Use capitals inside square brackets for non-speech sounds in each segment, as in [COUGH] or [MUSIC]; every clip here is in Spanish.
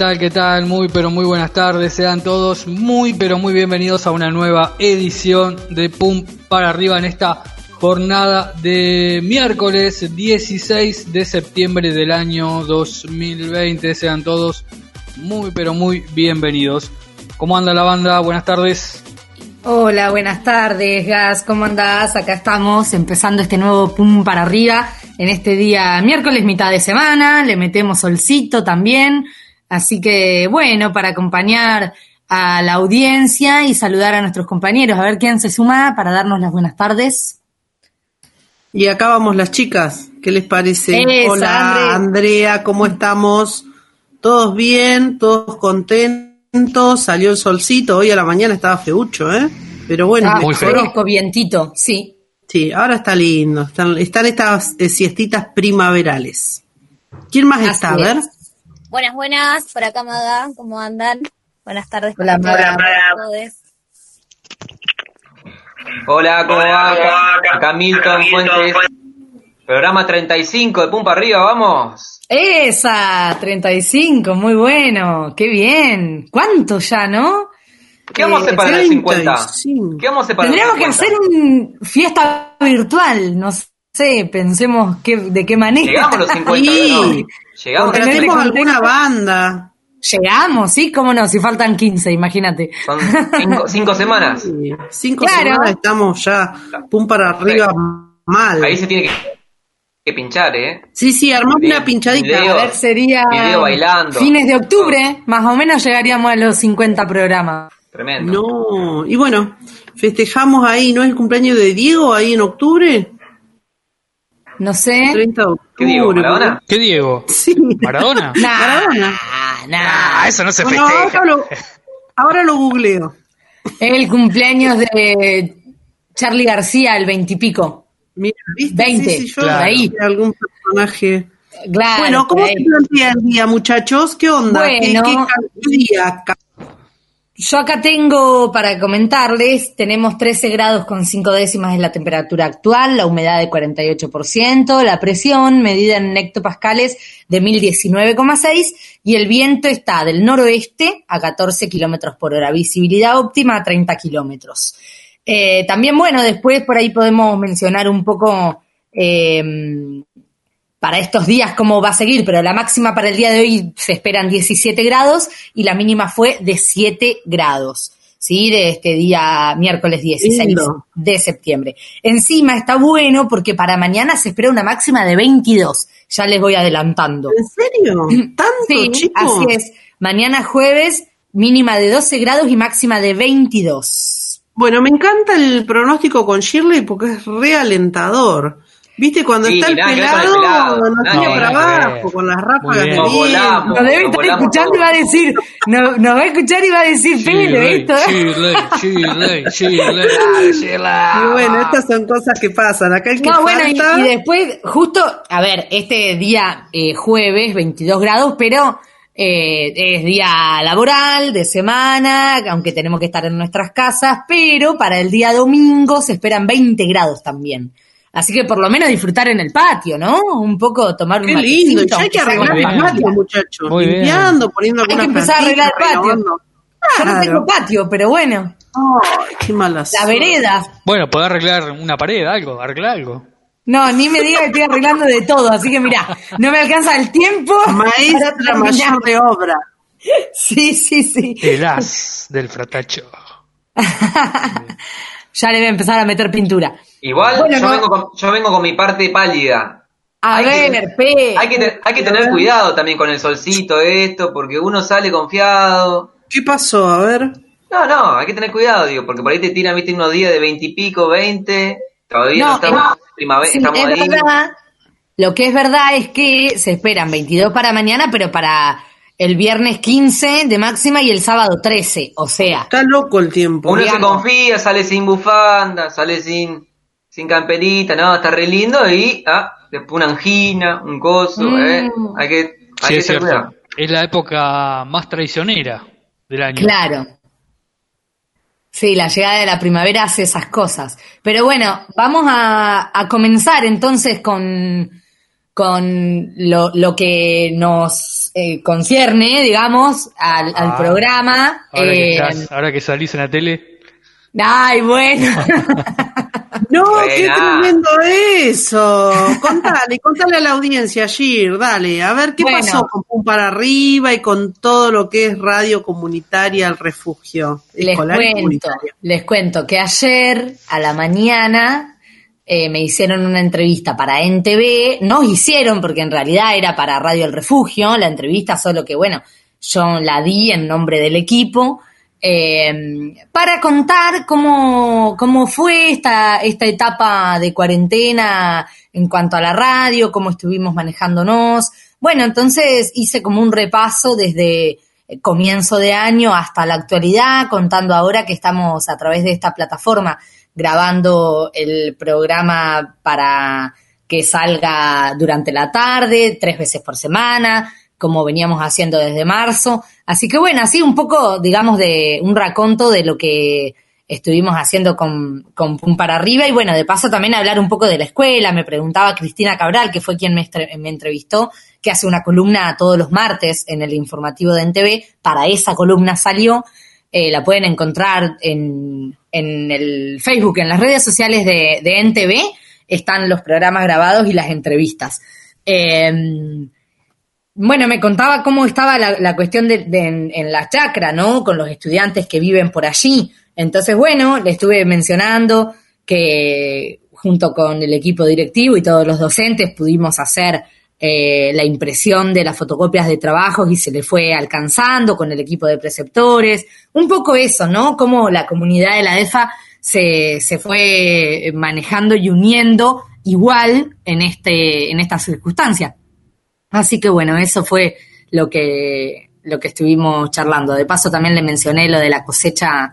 tal? ¿Qué tal? Muy pero muy buenas tardes. Sean todos muy pero muy bienvenidos a una nueva edición de Pum para arriba en esta jornada de miércoles 16 de septiembre del año 2020. Sean todos muy pero muy bienvenidos. ¿Cómo anda la banda? Buenas tardes. Hola, buenas tardes, Gas. ¿Cómo andás? Acá estamos empezando este nuevo Pum para arriba en este día miércoles, mitad de semana. Le metemos solcito también. Así que, bueno, para acompañar a la audiencia y saludar a nuestros compañeros, a ver quién se suma para darnos las buenas tardes. Y acá vamos las chicas, ¿qué les parece? Hola, Andrea, ¿cómo estamos? ¿Todos bien? ¿Todos contentos? Salió el solcito, hoy a la mañana estaba feucho, ¿eh? Pero bueno, Ah, Muy feo. fresco, vientito, sí. sí, ahora está lindo, están, están estas eh, siestitas primaverales. ¿Quién más Así está? A ver. es. Buenas, buenas, por acá Maga, ¿cómo andan? Buenas tardes. Hola, Maga. Hola, ¿cómo va? Acá, Milton Fuentes. Programa 35 de Pumpa Arriba, vamos. Esa, 35, muy bueno, qué bien. ¿Cuánto ya, no? ¿Qué vamos a hacer Eh, para el 50? 35. ¿Qué vamos a hacer para el Tendríamos que 50? hacer una fiesta virtual, no sé, pensemos qué, de qué manera. Llegamos a los 50, [LAUGHS] Sí. Llegamos. Porque- Tenerle alguna banda. Llegamos, ¿sí? ¿Cómo no? Si faltan 15, imagínate. Son cinco, cinco semanas. Sí, Cinco Claro. semanas estamos ya, pum para arriba, mal. Ahí se tiene que, que pinchar, ¿eh? Sí, sí, armamos una pinchadita. video. A ver, sería Video bailando. fines de octubre, más o menos llegaríamos a los 50 programas. Tremendo. No, y bueno, festejamos ahí, ¿no es el cumpleaños de Diego ahí en octubre? No sé. 30 de octubre. ¿Qué digo, Maradona? ¿Qué Diego? Sí. ¿Maradona? [LAUGHS] Nah, Maradona. nah. Ah, eso no se Bueno, festeja. ahora lo, ahora lo googleo. Es el cumpleaños de Charlie García, el veintipico. Mira, ¿viste? 20, Sí, sí, yo claro. vi algún personaje. Claro, bueno, ¿cómo se ahí. plantea el día, muchachos? ¿Qué onda? ¿Qué- Bueno. ¿Qué, qué día? Yo acá tengo para comentarles, tenemos 13 grados con 5 décimas es la temperatura actual, la humedad de 48%, la presión medida en hectopascales de 1019,6 y el viento está del noroeste a 14 kilómetros por hora, visibilidad óptima a 30 kilómetros. Eh, también, bueno, después por ahí podemos mencionar un poco eh, para estos días cómo va a seguir, pero la máxima para el día de hoy se esperan 17 grados y la mínima fue de 7 grados, ¿sí? De este día miércoles 16 Lindo. de septiembre. Encima está bueno porque para mañana se espera una máxima de 22, ya les voy adelantando. ¿En serio? [CLEARS THROAT] ¿Tanto, Sí, chicos? así es. Mañana jueves, mínima de 12 grados y máxima de 22. Bueno, me encanta el pronóstico con Shirley porque es realentador. ¿Viste? Cuando Sí, está el pelado, el pelado, no tiene para abajo, con las ráfagas de. Nos viento. volamos. Nos debe estar escuchando y va a decir, no, nos va a escuchar y va a decir, pelo esto. ¿eh? Shirley, Shirley, Shirley. Y bueno, estas son cosas que pasan. Acá el que No, bueno, y, y después, justo, a ver, este día eh, jueves, 22 grados, pero eh, es día laboral, de semana, aunque tenemos que estar en nuestras casas, pero para el día domingo se esperan 20 grados también. Así que por lo menos disfrutar en el patio, ¿no? Un poco tomar Qué un lindo, ya hay que arreglar el patio, muchachos. Muy bien. Limpiando, poniendo Hay que empezar a arreglar el patio. Yo no tengo patio, pero bueno, Ay, qué malas. la vereda. Bueno, podés arreglar una pared, algo, arreglar algo. No, ni me diga que estoy arreglando de todo, así que mira, no me alcanza el tiempo. Maestra mayor de obra. Sí, sí, sí. El as del fratacho. [LAUGHS] ya le voy a empezar a meter pintura. Igual Bueno, yo, no- vengo con, yo vengo con mi parte pálida. A Hay que- ver, Pe. Hay que, te- hay que tener cuidado también con el solcito, esto, porque uno sale confiado. ¿Qué pasó? A ver. No, no, hay que tener cuidado, digo, porque por ahí te tiran, viste, unos días de veintipico, veinte, todavía no, No, estamos es- en primavera, Sí, estamos es ahí. verdad. Lo que es verdad es que se esperan 22 para mañana, pero para el viernes 15 de máxima y el sábado 13. O sea, Está loco el tiempo. Uno se confía, sale sin bufanda, sale sin, sin camperita, no, está re lindo y, ah, después una angina, un coso, Mm. eh, hay que, hay Sí, que es tener cierto. Es la época más traicionera del año. claro. Sí, la llegada de la primavera hace esas cosas. Pero bueno, vamos a, a comenzar entonces con, con lo, lo que nos eh, concierne, digamos, al, al Ah, programa. Ahora, que Eh, estás- ahora que salís en la tele. ay, bueno. [LAUGHS] No, qué tremendo eso. Contale, contale a la audiencia, Gir, dale. A ver, ¿qué Bueno. pasó con Pum para arriba y con todo lo que es radio comunitaria al refugio Les escolar y cuento, comunitario? les cuento que ayer a la mañana eh, me hicieron una entrevista para NTV, nos hicieron porque en realidad era para Radio El Refugio, la entrevista, solo que bueno, yo la di en nombre del equipo, eh, para contar cómo, cómo fue esta, esta etapa de cuarentena en cuanto a la radio, cómo estuvimos manejándonos. Bueno, entonces hice como un repaso desde comienzo de año hasta la actualidad, contando ahora que estamos a través de esta plataforma grabando el programa para que salga durante la tarde, tres veces por semana, como veníamos haciendo desde marzo. Así que bueno, así un poco, digamos, de un raconto de lo que estuvimos haciendo con, con Pum para arriba y bueno, de paso también hablar un poco de la escuela. Me preguntaba Cristina Cabral, que fue quien me, me entrevistó, que hace una columna todos los martes en el informativo de NTV. Para esa columna salió. Eh, la pueden encontrar en, en el Facebook, en las redes sociales de, de NTV. Están los programas grabados y las entrevistas. Eh, bueno, me contaba cómo estaba la, la cuestión de, de- en, en la chacra, ¿no? Con los estudiantes que viven por allí. Entonces, bueno, le estuve mencionando que junto con el equipo directivo y todos los docentes pudimos hacer eh, la impresión de las fotocopias de trabajos y se le fue alcanzando con el equipo de preceptores. Un poco eso, ¿no? Cómo la comunidad de la EFA se, se fue manejando y uniendo igual en, este, en esta circunstancia. Así que bueno, eso fue lo que, lo que estuvimos charlando. De paso también le mencioné lo de la cosecha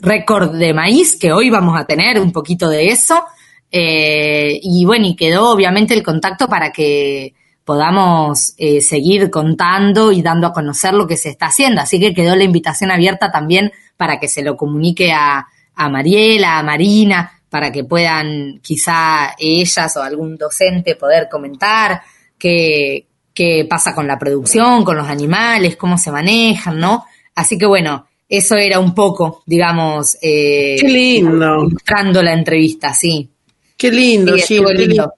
récord de maíz, que hoy vamos a tener un poquito de eso. Eh, y bueno, y quedó obviamente el contacto para que podamos eh, seguir contando y dando a conocer lo que se está haciendo. Así que quedó la invitación abierta también para que se lo comunique a, a Mariela, a Marina, para que puedan quizá ellas o algún docente poder comentar qué, qué pasa con la producción, con los animales, cómo se manejan, ¿no? Así que bueno, eso era un poco, digamos, eh, Qué lindo. ilustrando la entrevista, sí. Qué lindo, Sí, estuvo qué lindo. lindo.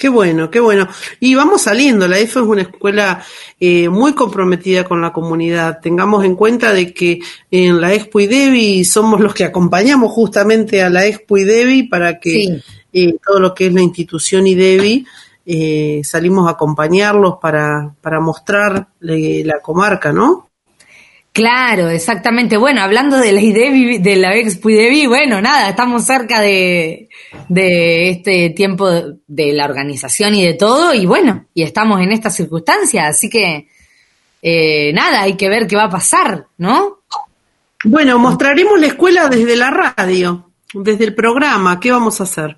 Qué bueno, qué bueno. Y vamos saliendo, la EFO es una escuela eh, muy comprometida con la comunidad. Tengamos en cuenta de que en la Expo IDEBI somos los que acompañamos justamente a la Expo IDEBI para que Sí. eh, todo lo que es la institución IDEBI eh, salimos a acompañarlos para, para mostrarle la comarca, ¿no? Claro, exactamente. Bueno, hablando de la IDEBI, de la Expo IDEBI, bueno, nada, estamos cerca de, de este tiempo de, de la organización y de todo, y bueno, y estamos en esta circunstancia, así que eh, nada, hay que ver qué va a pasar, ¿no? Bueno, mostraremos la escuela desde la radio, desde el programa. ¿Qué vamos a hacer?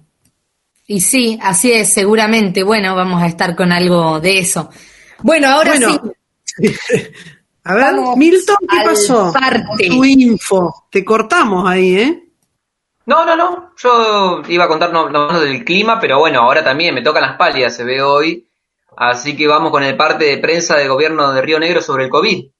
Y sí, así es, seguramente, bueno, vamos a estar con algo de eso. Bueno, ahora Bueno, sí, [LAUGHS] A ver, Vamos Milton, ¿qué al pasó? parte. Tu info. Te cortamos ahí, ¿eh? No, no, no. Yo iba a contar no, no del clima, pero bueno, ahora también me tocan las pálidas, se ve hoy. Así que vamos con el parte de prensa del gobierno de Río Negro sobre el COVID.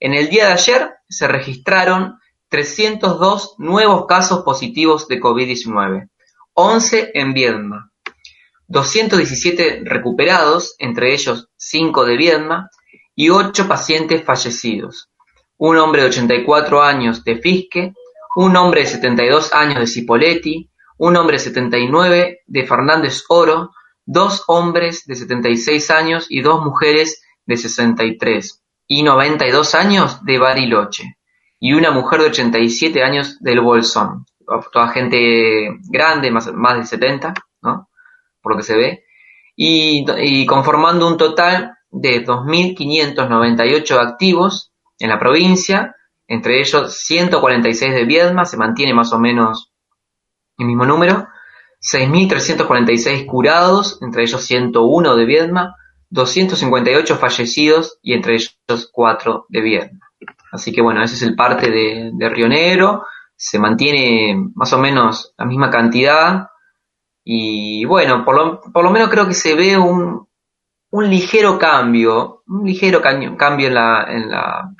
En el día de ayer se registraron 302 nuevos casos positivos de COVID-19, 11 en Viedma, 217 recuperados, entre ellos 5 de Viedma, y 8 pacientes fallecidos. Un hombre de 84 años de Fisque, un hombre de 72 años de Cipolletti, un hombre de 79 de Fernández Oro, dos hombres de 76 años y dos mujeres de 63 y 92 años de Bariloche y una mujer de 87 años del Bolsón. Toda gente grande, más, más de 70, ¿no? Por lo que se ve. Y, y conformando un total de 2.598 activos en la provincia, entre ellos 146 de Viedma, se mantiene más o menos el mismo número, 6.346 curados, entre ellos 101 de Viedma, 258 fallecidos y entre ellos 4 de Viedma. Así que bueno, ese es el parte de, de Río Negro, se mantiene más o menos la misma cantidad Y bueno, por lo, por lo menos creo que se ve un, un ligero cambio, un ligero cambio en la, en la,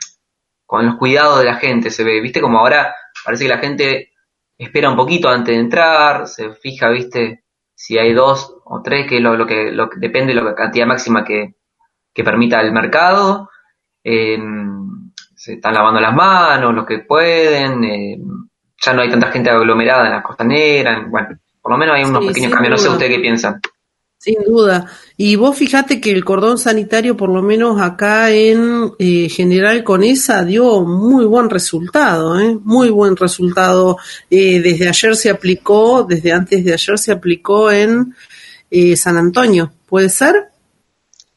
con los cuidados de la gente se ve, viste como ahora parece que la gente espera un poquito antes de entrar, se fija, viste, si hay dos o tres, que es lo, lo que, lo que depende de la cantidad máxima que, que permita el mercado, eh, se están lavando las manos, los que pueden, eh, ya no hay tanta gente aglomerada en la costanera, bueno, por lo menos hay unos pequeños cambios, no sé usted qué piensan. Sin duda. Y vos fijate que el cordón sanitario, por lo menos acá en eh, General Conesa, dio muy buen resultado, ¿eh? muy buen resultado. Eh, desde ayer se aplicó, desde antes de ayer se aplicó en eh, San Antonio, ¿puede ser?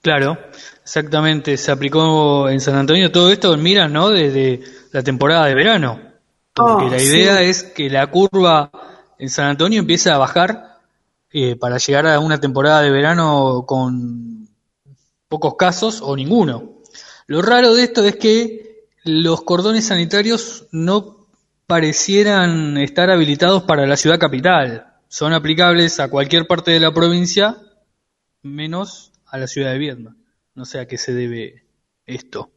Claro, exactamente, se aplicó en San Antonio todo esto, mira, ¿no? Desde la temporada de verano. Porque Oh, la idea sí. es que la curva en San Antonio empiece a bajar eh, para llegar a una temporada de verano con pocos casos o ninguno. Lo raro de esto es que los cordones sanitarios no parecieran estar habilitados para la ciudad capital. Son aplicables a cualquier parte de la provincia, menos a la ciudad de Viedma. No sé a qué se debe esto.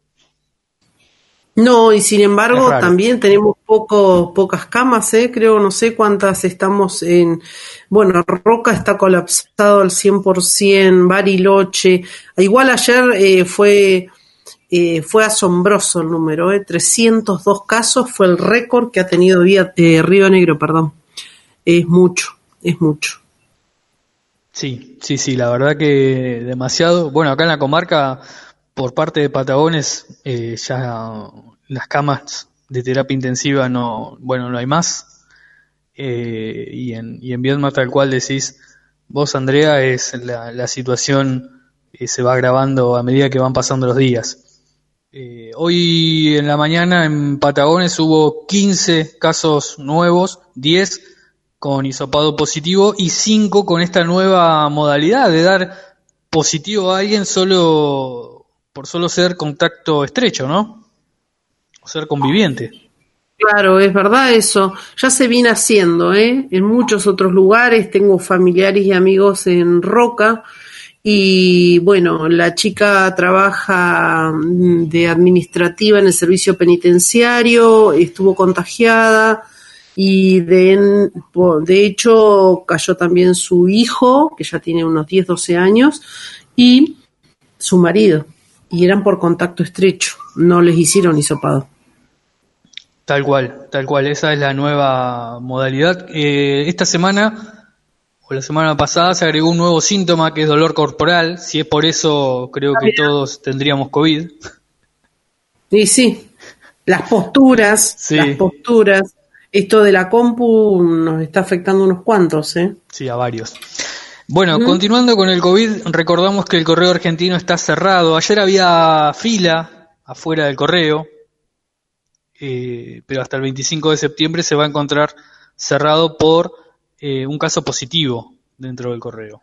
No, y sin embargo también tenemos poco, pocas camas, ¿eh? creo, no sé cuántas estamos en... Bueno, Roca está colapsado al 100%, Bariloche. Igual ayer eh, fue, eh, fue asombroso el número, ¿eh? 302 casos fue el récord que ha tenido Vía- eh, Río Negro, perdón. Es mucho, es mucho. Sí, sí, sí, la verdad que demasiado. Bueno, acá en la comarca, por parte de Patagones, eh, ya las camas de terapia intensiva no, bueno, no hay más. Eh, y en, y en Viedma, tal cual decís vos, Andrea, es la, la situación eh, se va agravando a medida que van pasando los días. Hoy en la mañana en Patagones hubo 15 casos nuevos, 10 con hisopado positivo y 5 con esta nueva modalidad de dar positivo a alguien solo por solo ser contacto estrecho, ¿no? O ser conviviente. Claro, es verdad eso. Ya se viene haciendo, ¿eh? En muchos otros lugares. Tengo familiares y amigos en Roca. Y bueno, la chica trabaja mm, de administrativa en el servicio penitenciario, estuvo contagiada y de, de hecho cayó también su hijo, que ya tiene unos 10, 12 años, y su marido. Y eran por contacto estrecho, no les hicieron hisopado. Tal cual, tal cual. Esa es la nueva modalidad. Eh, esta semana o la semana pasada se agregó un nuevo síntoma que es dolor corporal. Si es por eso, creo que todos tendríamos COVID. Y sí, las posturas, Sí. las posturas. Esto de la compu nos está afectando unos cuantos, ¿eh? Sí, a varios. Bueno, continuando con el COVID, recordamos que el correo argentino está cerrado. Ayer había fila afuera del correo, eh, pero hasta el 25 de septiembre se va a encontrar cerrado por eh, un caso positivo dentro del correo.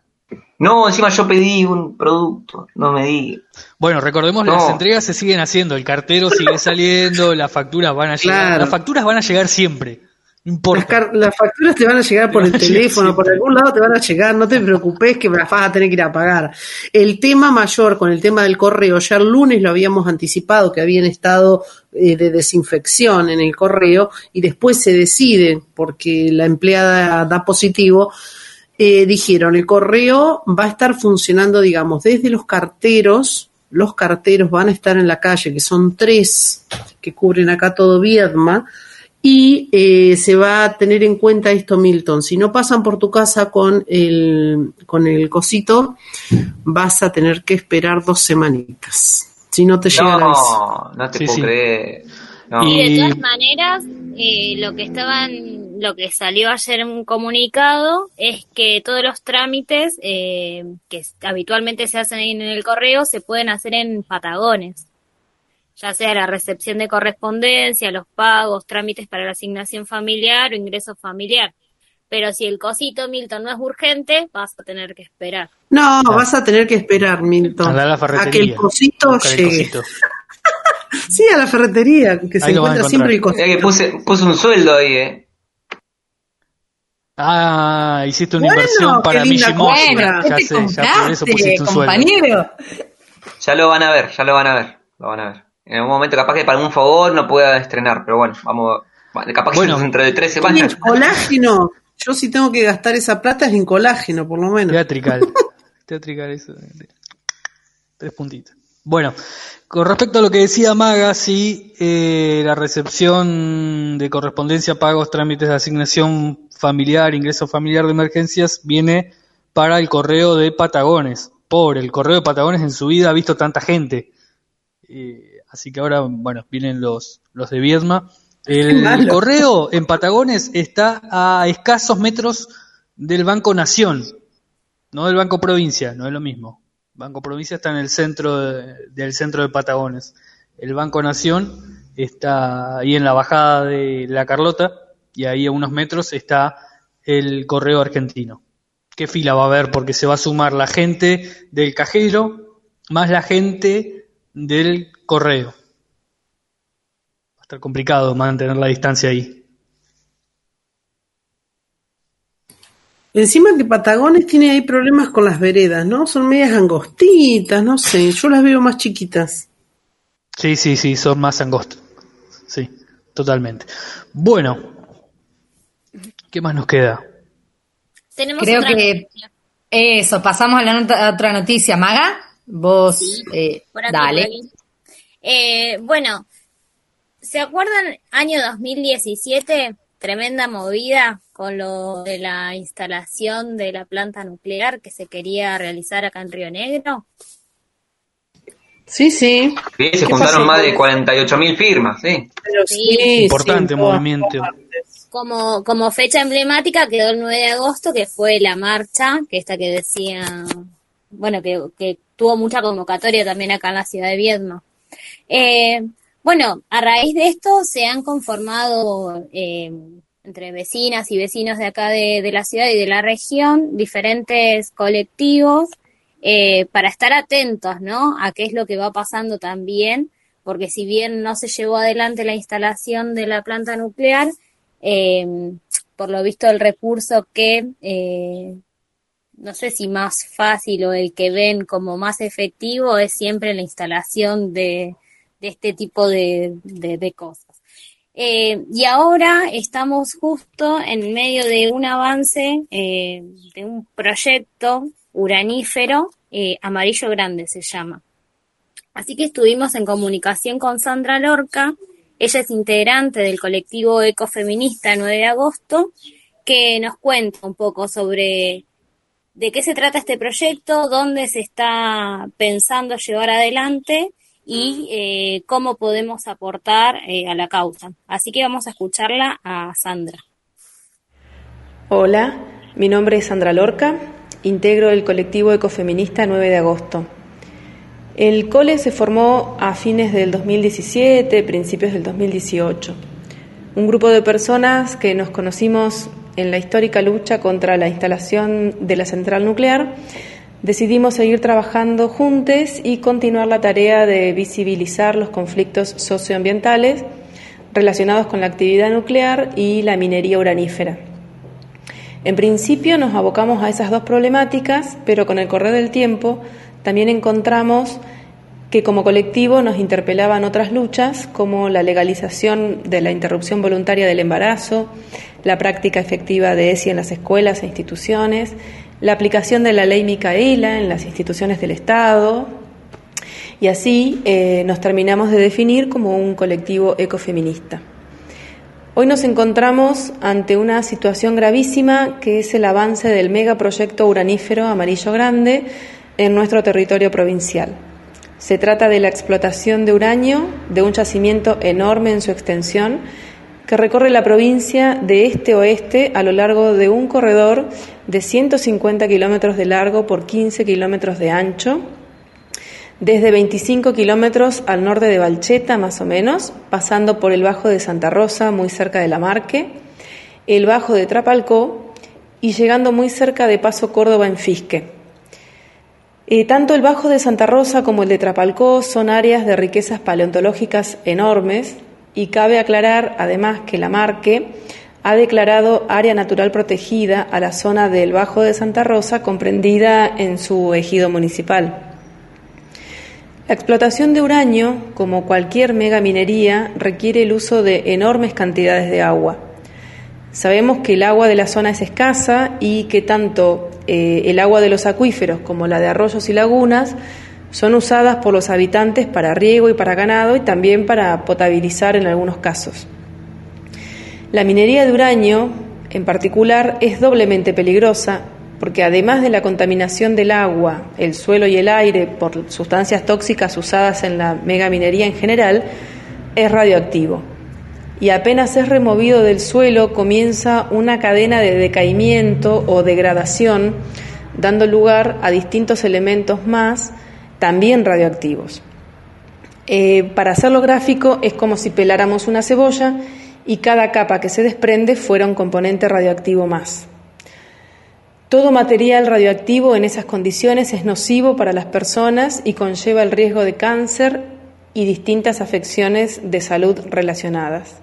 No, encima yo pedí un producto, no me diga. Bueno, recordemos No. las entregas se siguen haciendo, el cartero sigue saliendo, las facturas van a llegar, Claro. las facturas van a llegar siempre, no Las, importa. car- las facturas te van a llegar por [LAUGHS] el teléfono, por algún lado te van a llegar, no te preocupes que las vas a tener que ir a pagar. El tema mayor con el tema del correo, ya el lunes lo habíamos anticipado que habían estado eh, de desinfección en el correo y después se decide, porque la empleada da positivo, eh, dijeron el correo va a estar funcionando, digamos, desde los carteros, los carteros van a estar en la calle, que son tres que cubren acá todo Viedma, y eh, se va a tener en cuenta esto, Milton. Si no pasan por tu casa con el, con el cosito, vas a tener que esperar dos semanitas. Si no te llega. No, no te Sí, puedo sí. creer. No. Y- de todas maneras, eh, lo que estaban, lo que salió ayer en un comunicado es que todos los trámites eh, que habitualmente se hacen ahí en el correo se pueden hacer en Patagones, ya sea la recepción de correspondencia, los pagos, trámites para la asignación familiar o ingreso familiar. Pero si el cosito, Milton, no es urgente, vas a tener que esperar. No, vas a tener que esperar, Milton, a la a que el cosito el llegue. cosito. [LAUGHS] Sí, a la ferretería, que se Ahí encuentra siempre el cosito. que puse, puse un sueldo ahí, eh. Ah, hiciste una inversión para mí Bueno, ya sé, ya por eso pusiste un compañero. Ya lo van a ver, ya lo van a ver, lo van a ver. En algún momento capaz que para un favor no pueda estrenar, pero bueno, vamos, capaz que bueno, dentro de tres semanas. colágeno. Yo si tengo que gastar esa plata es en colágeno, por lo menos. Teatrical. [LAUGHS] Teatrical eso. Tres puntitos. Bueno, con respecto a lo que decía Maga, sí, eh, la recepción de correspondencia, pagos, trámites de asignación familiar, ingreso familiar de emergencias, viene para el correo de Patagones. Pobre, el correo de Patagones en su vida ha visto tanta gente. Eh, así que ahora, bueno, vienen los, los de Viedma. El correo en Patagones está a escasos metros del Banco Nación, no del Banco Provincia, no es lo mismo. Banco Provincia está en el centro del centro de Patagones. El Banco Nación está ahí en la bajada de La Carlota y ahí a unos metros está el Correo Argentino. ¿Qué fila va a haber? Porque se va a sumar la gente del cajero más la gente del correo. Va a estar complicado mantener la distancia ahí. Encima que Patagones tiene ahí problemas con las veredas, ¿no? Son medias angostitas, no sé, yo las veo más chiquitas. Sí, sí, sí, son más angostas. Sí, totalmente. Bueno, ¿qué más nos queda? Creo que eso, pasamos a la otra noticia. Maga, vos, eh, dale. Eh, bueno, ¿se acuerdan año 2017? tremenda movida con lo de la instalación de la planta nuclear que se quería realizar acá en Río Negro. Sí, sí. Sí, se juntaron más de 48 mil firmas, sí. sí, Importante movimiento. Como, como fecha emblemática quedó el 9 de agosto, que fue la marcha, que esta que decía, bueno, que, que tuvo mucha convocatoria también acá en la ciudad de Viedma. Eh, bueno, a raíz de esto se han conformado eh, entre vecinas y vecinos de acá de, la ciudad y de la región diferentes colectivos eh, para estar atentos, ¿no? A qué es lo que va pasando también, porque si bien no se llevó adelante la instalación de la planta nuclear, por lo visto el recurso que no sé si más fácil o el que ven como más efectivo es siempre la instalación de, de este tipo de, de, cosas. Eh, y ahora estamos justo en medio de un avance eh, de un proyecto uranífero, eh, Amarillo Grande se llama. Así que estuvimos en comunicación con Sandra Lorca, ella es integrante del colectivo ecofeminista 9 de agosto, que nos cuenta un poco sobre de qué se trata este proyecto, dónde se está pensando llevar adelante y eh, cómo podemos aportar eh, a la causa. Así que vamos a escucharla a Sandra. Hola, mi nombre es Sandra Lorca, integro el colectivo ecofeminista 9 de agosto. El cole se formó a fines del 2017, principios del 2018. Un grupo de personas que nos conocimos en la histórica lucha contra la instalación de la central nuclear decidimos seguir trabajando juntos y continuar la tarea de visibilizar los conflictos socioambientales relacionados con la actividad nuclear y la minería uranífera. En principio nos abocamos a esas dos problemáticas, pero con el correr del tiempo también encontramos que como colectivo nos interpelaban otras luchas como la legalización de la interrupción voluntaria del embarazo, la práctica efectiva de ESI en las escuelas e instituciones, la aplicación de la ley Micaela en las instituciones del Estado, y así eh, nos terminamos de definir como un colectivo ecofeminista. Hoy nos encontramos ante una situación gravísima que es el avance del megaproyecto uranífero Amarillo Grande en nuestro territorio provincial. Se trata de la explotación de uranio de un yacimiento enorme en su extensión que recorre la provincia de este oeste a lo largo de un corredor de 150 kilómetros de largo por 15 kilómetros de ancho, desde 25 kilómetros al norte de Valcheta, más o menos, pasando por el Bajo de Santa Rosa, muy cerca de la Marque, el Bajo de Trapalcó y llegando muy cerca de Paso Córdoba en Fisque. Tanto el Bajo de Santa Rosa como el de Trapalcó son áreas de riquezas paleontológicas enormes, y cabe aclarar además que la Marque ha declarado área natural protegida a la zona del Bajo de Santa Rosa comprendida en su ejido municipal. La explotación de uranio, como cualquier megaminería, requiere el uso de enormes cantidades de agua. Sabemos que el agua de la zona es escasa y que tanto eh, el agua de los acuíferos como la de arroyos y lagunas son usadas por los habitantes para riego y para ganado y también para potabilizar en algunos casos. La minería de uranio, en particular, es doblemente peligrosa porque además de la contaminación del agua, el suelo y el aire por sustancias tóxicas usadas en la megaminería en general, es radioactivo. Y apenas es removido del suelo comienza una cadena de decaimiento o degradación, dando lugar a distintos elementos más, también radioactivos. Eh, para hacerlo gráfico, es como si peláramos una cebolla y cada capa que se desprende fuera un componente radioactivo más. Todo material radioactivo en esas condiciones es nocivo para las personas y conlleva el riesgo de cáncer y distintas afecciones de salud relacionadas.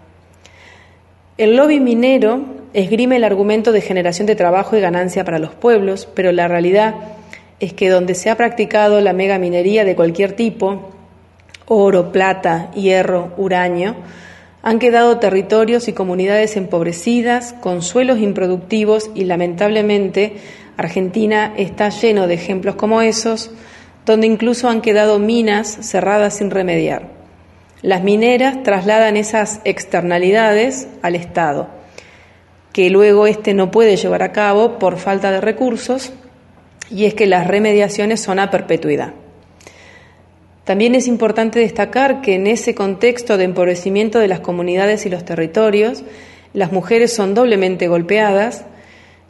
El lobby minero esgrime el argumento de generación de trabajo y ganancia para los pueblos, pero la realidad es que donde se ha practicado la megaminería de cualquier tipo, oro, plata, hierro, uranio, han quedado territorios y comunidades empobrecidas, con suelos improductivos y lamentablemente Argentina está lleno de ejemplos como esos, donde incluso han quedado minas cerradas sin remediar. Las mineras trasladan esas externalidades al Estado, que luego éste no puede llevar a cabo por falta de recursos, y es que las remediaciones son a perpetuidad. También es importante destacar que en ese contexto de empobrecimiento de las comunidades y los territorios, las mujeres son doblemente golpeadas.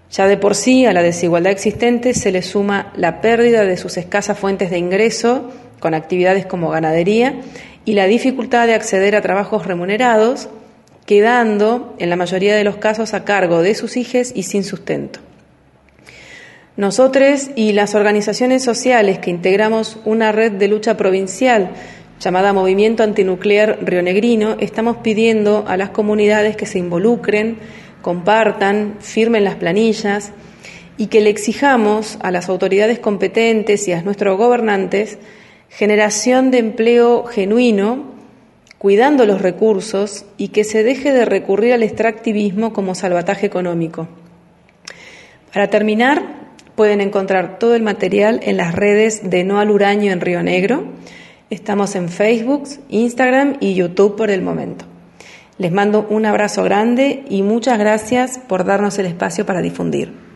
Ya de por sí a la desigualdad existente se le suma la pérdida de sus escasas fuentes de ingreso con actividades como ganadería y la dificultad de acceder a trabajos remunerados, quedando en la mayoría de los casos a cargo de sus hijos y sin sustento. Nosotros y las organizaciones sociales que integramos una red de lucha provincial llamada Movimiento Antinuclear Rionegrino, estamos pidiendo a las comunidades que se involucren, compartan, firmen las planillas y que le exijamos a las autoridades competentes y a nuestros gobernantes generación de empleo genuino, cuidando los recursos y que se deje de recurrir al extractivismo como salvataje económico. Para terminar, Pueden encontrar todo el material en las redes de No al Uraño en Río Negro. Estamos en Facebook, Instagram y YouTube por el momento. Les mando un abrazo grande y muchas gracias por darnos el espacio para difundir.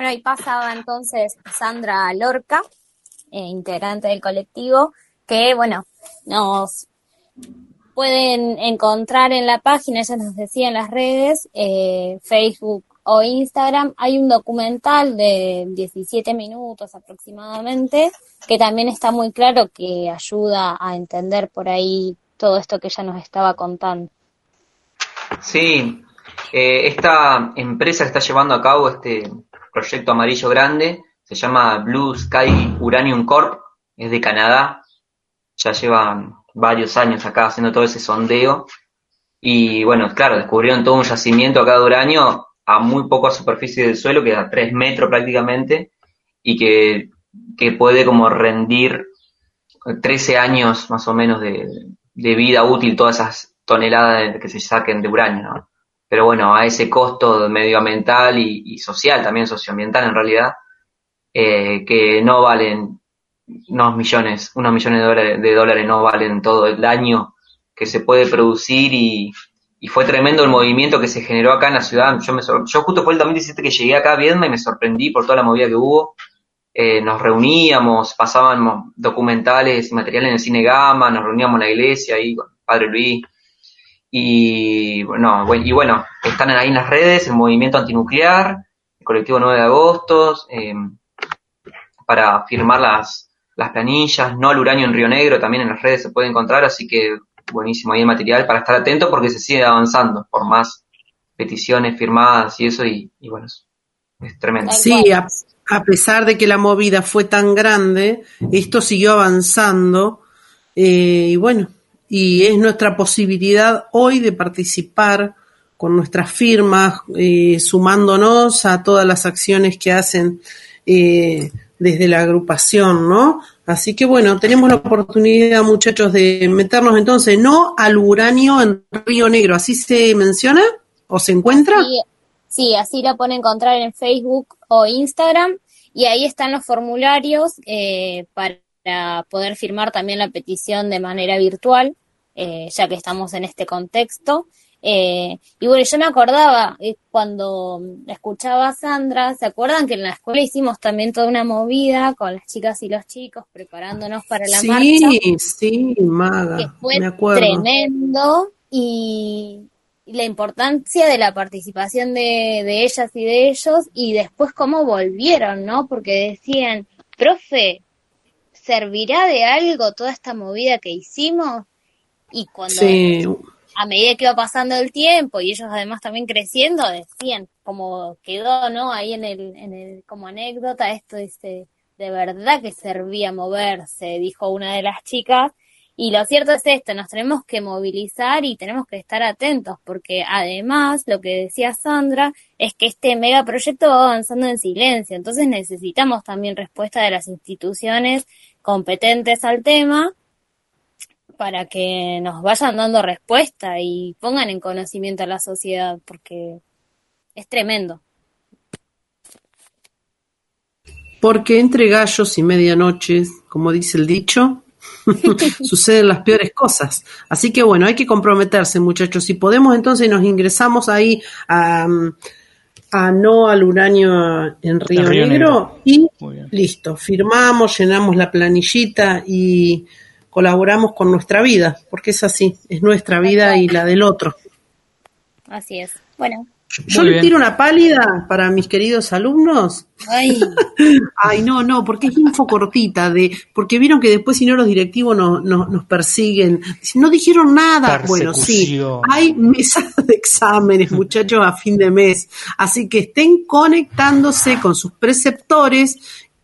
Bueno, ahí pasaba entonces Sandra Lorca, eh, integrante del colectivo, que, bueno, nos pueden encontrar en la página, ya nos decía en las redes, eh, Facebook o Instagram, hay un documental de 17 minutos aproximadamente, que también está muy claro que ayuda a entender por ahí todo esto que ella nos estaba contando. Sí, eh, esta empresa está llevando a cabo este proyecto amarillo grande se llama Blue Sky Uranium Corp, es de Canadá, ya llevan varios años acá haciendo todo ese sondeo. Y bueno, claro, descubrieron todo un yacimiento acá de uranio a muy poca superficie del suelo, que a 3 metros prácticamente, y que, que puede como rendir 13 años más o menos de, de vida útil todas esas toneladas que se saquen de uranio, ¿no? Pero bueno, a ese costo medioambiental y, social, también socioambiental en realidad, eh, que no valen unos millones, unos millones de dólares, de dólares no valen todo el daño que se puede producir y, fue tremendo el movimiento que se generó acá en la ciudad. Yo, me, yo justo fue el 2017 que llegué acá a Viedma y me sorprendí por toda la movida que hubo. Eh, nos reuníamos, pasábamos documentales y material en el cine Gama, nos reuníamos en la iglesia ahí con Padre Luis. Y bueno, y bueno, están ahí en las redes, el movimiento antinuclear, el colectivo 9 de agosto, eh, para firmar las, las planillas, no al uranio en Río Negro, también en las redes se puede encontrar, así que buenísimo ahí el material para estar atento porque se sigue avanzando por más peticiones firmadas y eso, y, bueno, es, tremendo. Sí, a, pesar de que la movida fue tan grande, esto siguió avanzando, eh, y bueno, y es nuestra posibilidad hoy de participar con nuestras firmas, eh, sumándonos a todas las acciones que hacen eh, desde la agrupación, ¿no? Así que bueno, tenemos la oportunidad, muchachos, de meternos entonces no al uranio en Río Negro, ¿así se menciona o se encuentra? Sí, así lo pueden encontrar en Facebook o Instagram y ahí están los formularios eh, para poder firmar también la petición de manera virtual, eh, ya que estamos en este contexto. Eh, y bueno, yo me acordaba eh, cuando escuchaba a Sandra, ¿se acuerdan que en la escuela hicimos también toda una movida con las chicas y los chicos preparándonos para la marcha? Sí, sí, Maga, que fue me acuerdo. tremendo y la importancia de la participación de, de ellas y de ellos y después cómo volvieron, ¿no? Porque decían, profe, ¿servirá de algo toda esta movida que hicimos? Y cuando Sí, a medida que iba pasando el tiempo y ellos además también creciendo, decían, como quedó, ¿no? Ahí en el, en el, como anécdota, esto dice, de verdad que servía moverse, dijo una de las chicas. Y lo cierto es esto, nos tenemos que movilizar y tenemos que estar atentos, porque además, lo que decía Sandra, es que este megaproyecto va avanzando en silencio, entonces necesitamos también respuesta de las instituciones competentes al tema para que nos vayan dando respuesta y pongan en conocimiento a la sociedad, porque es tremendo. porque entre gallos y medianoches, como dice el dicho, [LAUGHS] suceden las peores cosas. Así que bueno, hay que comprometerse, muchachos. Si podemos, entonces nos ingresamos ahí a, a no al uranio en Río, Negro, Negro. y listo, firmamos, llenamos la planillita y colaboramos con nuestra vida, porque es así, es nuestra vida y la del otro. Así es. Bueno, Yo le tiro una pálida para mis queridos alumnos. ay, [LAUGHS] Ay, no, no, porque es info cortita, de, porque vieron que después si no los directivos no, no- nos persiguen. Dicen, no dijeron nada. Bueno, sí, hay mesas [LAUGHS] de exámenes, muchachos, a fin de mes. Así que estén conectándose con sus preceptores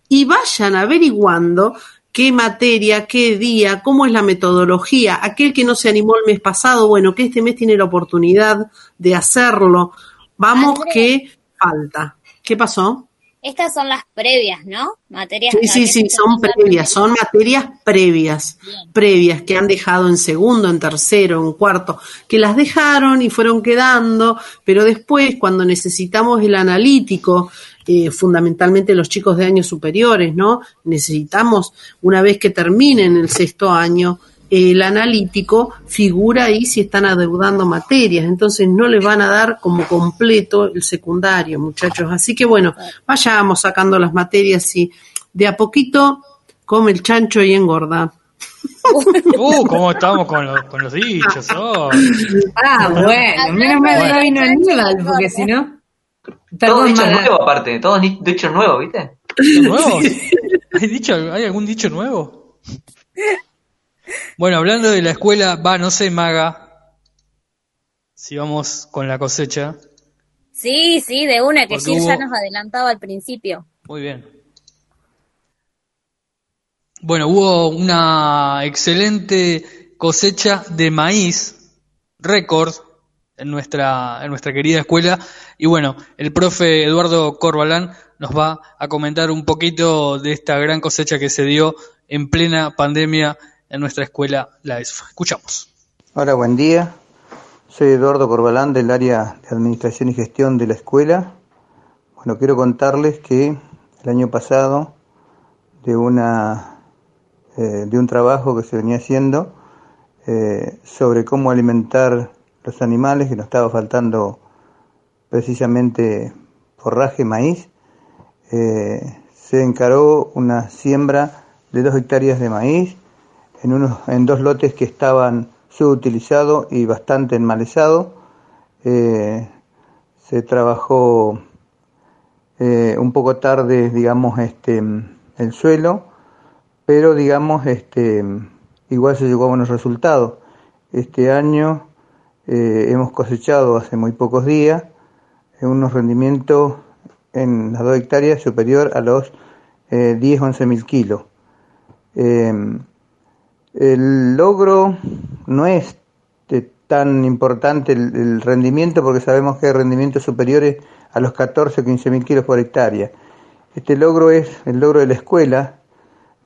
y vayan averiguando qué materia, qué día, cómo es la metodología. Aquel que no se animó el mes pasado, bueno, que este mes tiene la oportunidad de hacerlo. Vamos, que falta. ¿Qué pasó? estas son las previas, ¿no? Materias Sí, sí, sí, son previas, son materias previas, Bien. previas que han dejado en segundo, en tercero, en cuarto, que las dejaron y fueron quedando, pero después cuando necesitamos el analítico, eh, fundamentalmente los chicos de años superiores, ¿no? Necesitamos, una vez que terminen el sexto año, el analítico figura ahí si están adeudando materias, entonces no les van a dar como completo el secundario, muchachos. Así que bueno, vayamos sacando las materias y de a poquito come el chancho y engorda. [LAUGHS] Uh, cómo estamos con los, con los dichos. oh. Ah, bueno, menos mal que no vino Aníbal, porque si no. Todos Perdón, dichos Mara. nuevos aparte, todos ni- dichos nuevos, ¿viste? ¿Dichos nuevos? [LAUGHS] ¿Hay, dicho, ¿Hay algún dicho nuevo? Bueno, hablando de la escuela, va, no sé, Maga, si vamos con la cosecha. Sí, sí, de una, que Gil ya hubo- nos adelantaba al principio. Muy bien. Bueno, hubo una excelente cosecha de maíz, récord, en nuestra, en nuestra querida escuela. Y bueno, el profe Eduardo Corbalán nos va a comentar un poquito de esta gran cosecha que se dio en plena pandemia en nuestra escuela, la ESFA. Escuchamos. Hola, buen día. Soy Eduardo Corbalán del área de Administración y Gestión de la escuela. Bueno, quiero contarles que el año pasado, de, una, eh, de un trabajo que se venía haciendo eh, sobre cómo alimentar los animales, que nos estaba faltando precisamente forraje, maíz, eh, se encaró una siembra de dos hectáreas de maíz en, unos, en dos lotes que estaban subutilizados y bastante enmalezados. Eh, se trabajó eh, un poco tarde, digamos, este, el suelo, pero digamos, este, igual se llegó a buenos resultados. Este año eh, hemos cosechado hace muy pocos días unos rendimientos en las dos hectáreas superior a los eh, 10-11 mil kilos. Eh, El logro no es tan importante el, rendimiento porque sabemos que hay rendimientos superiores a los 14 o 15 mil kilos por hectárea. Este logro es el logro de la escuela,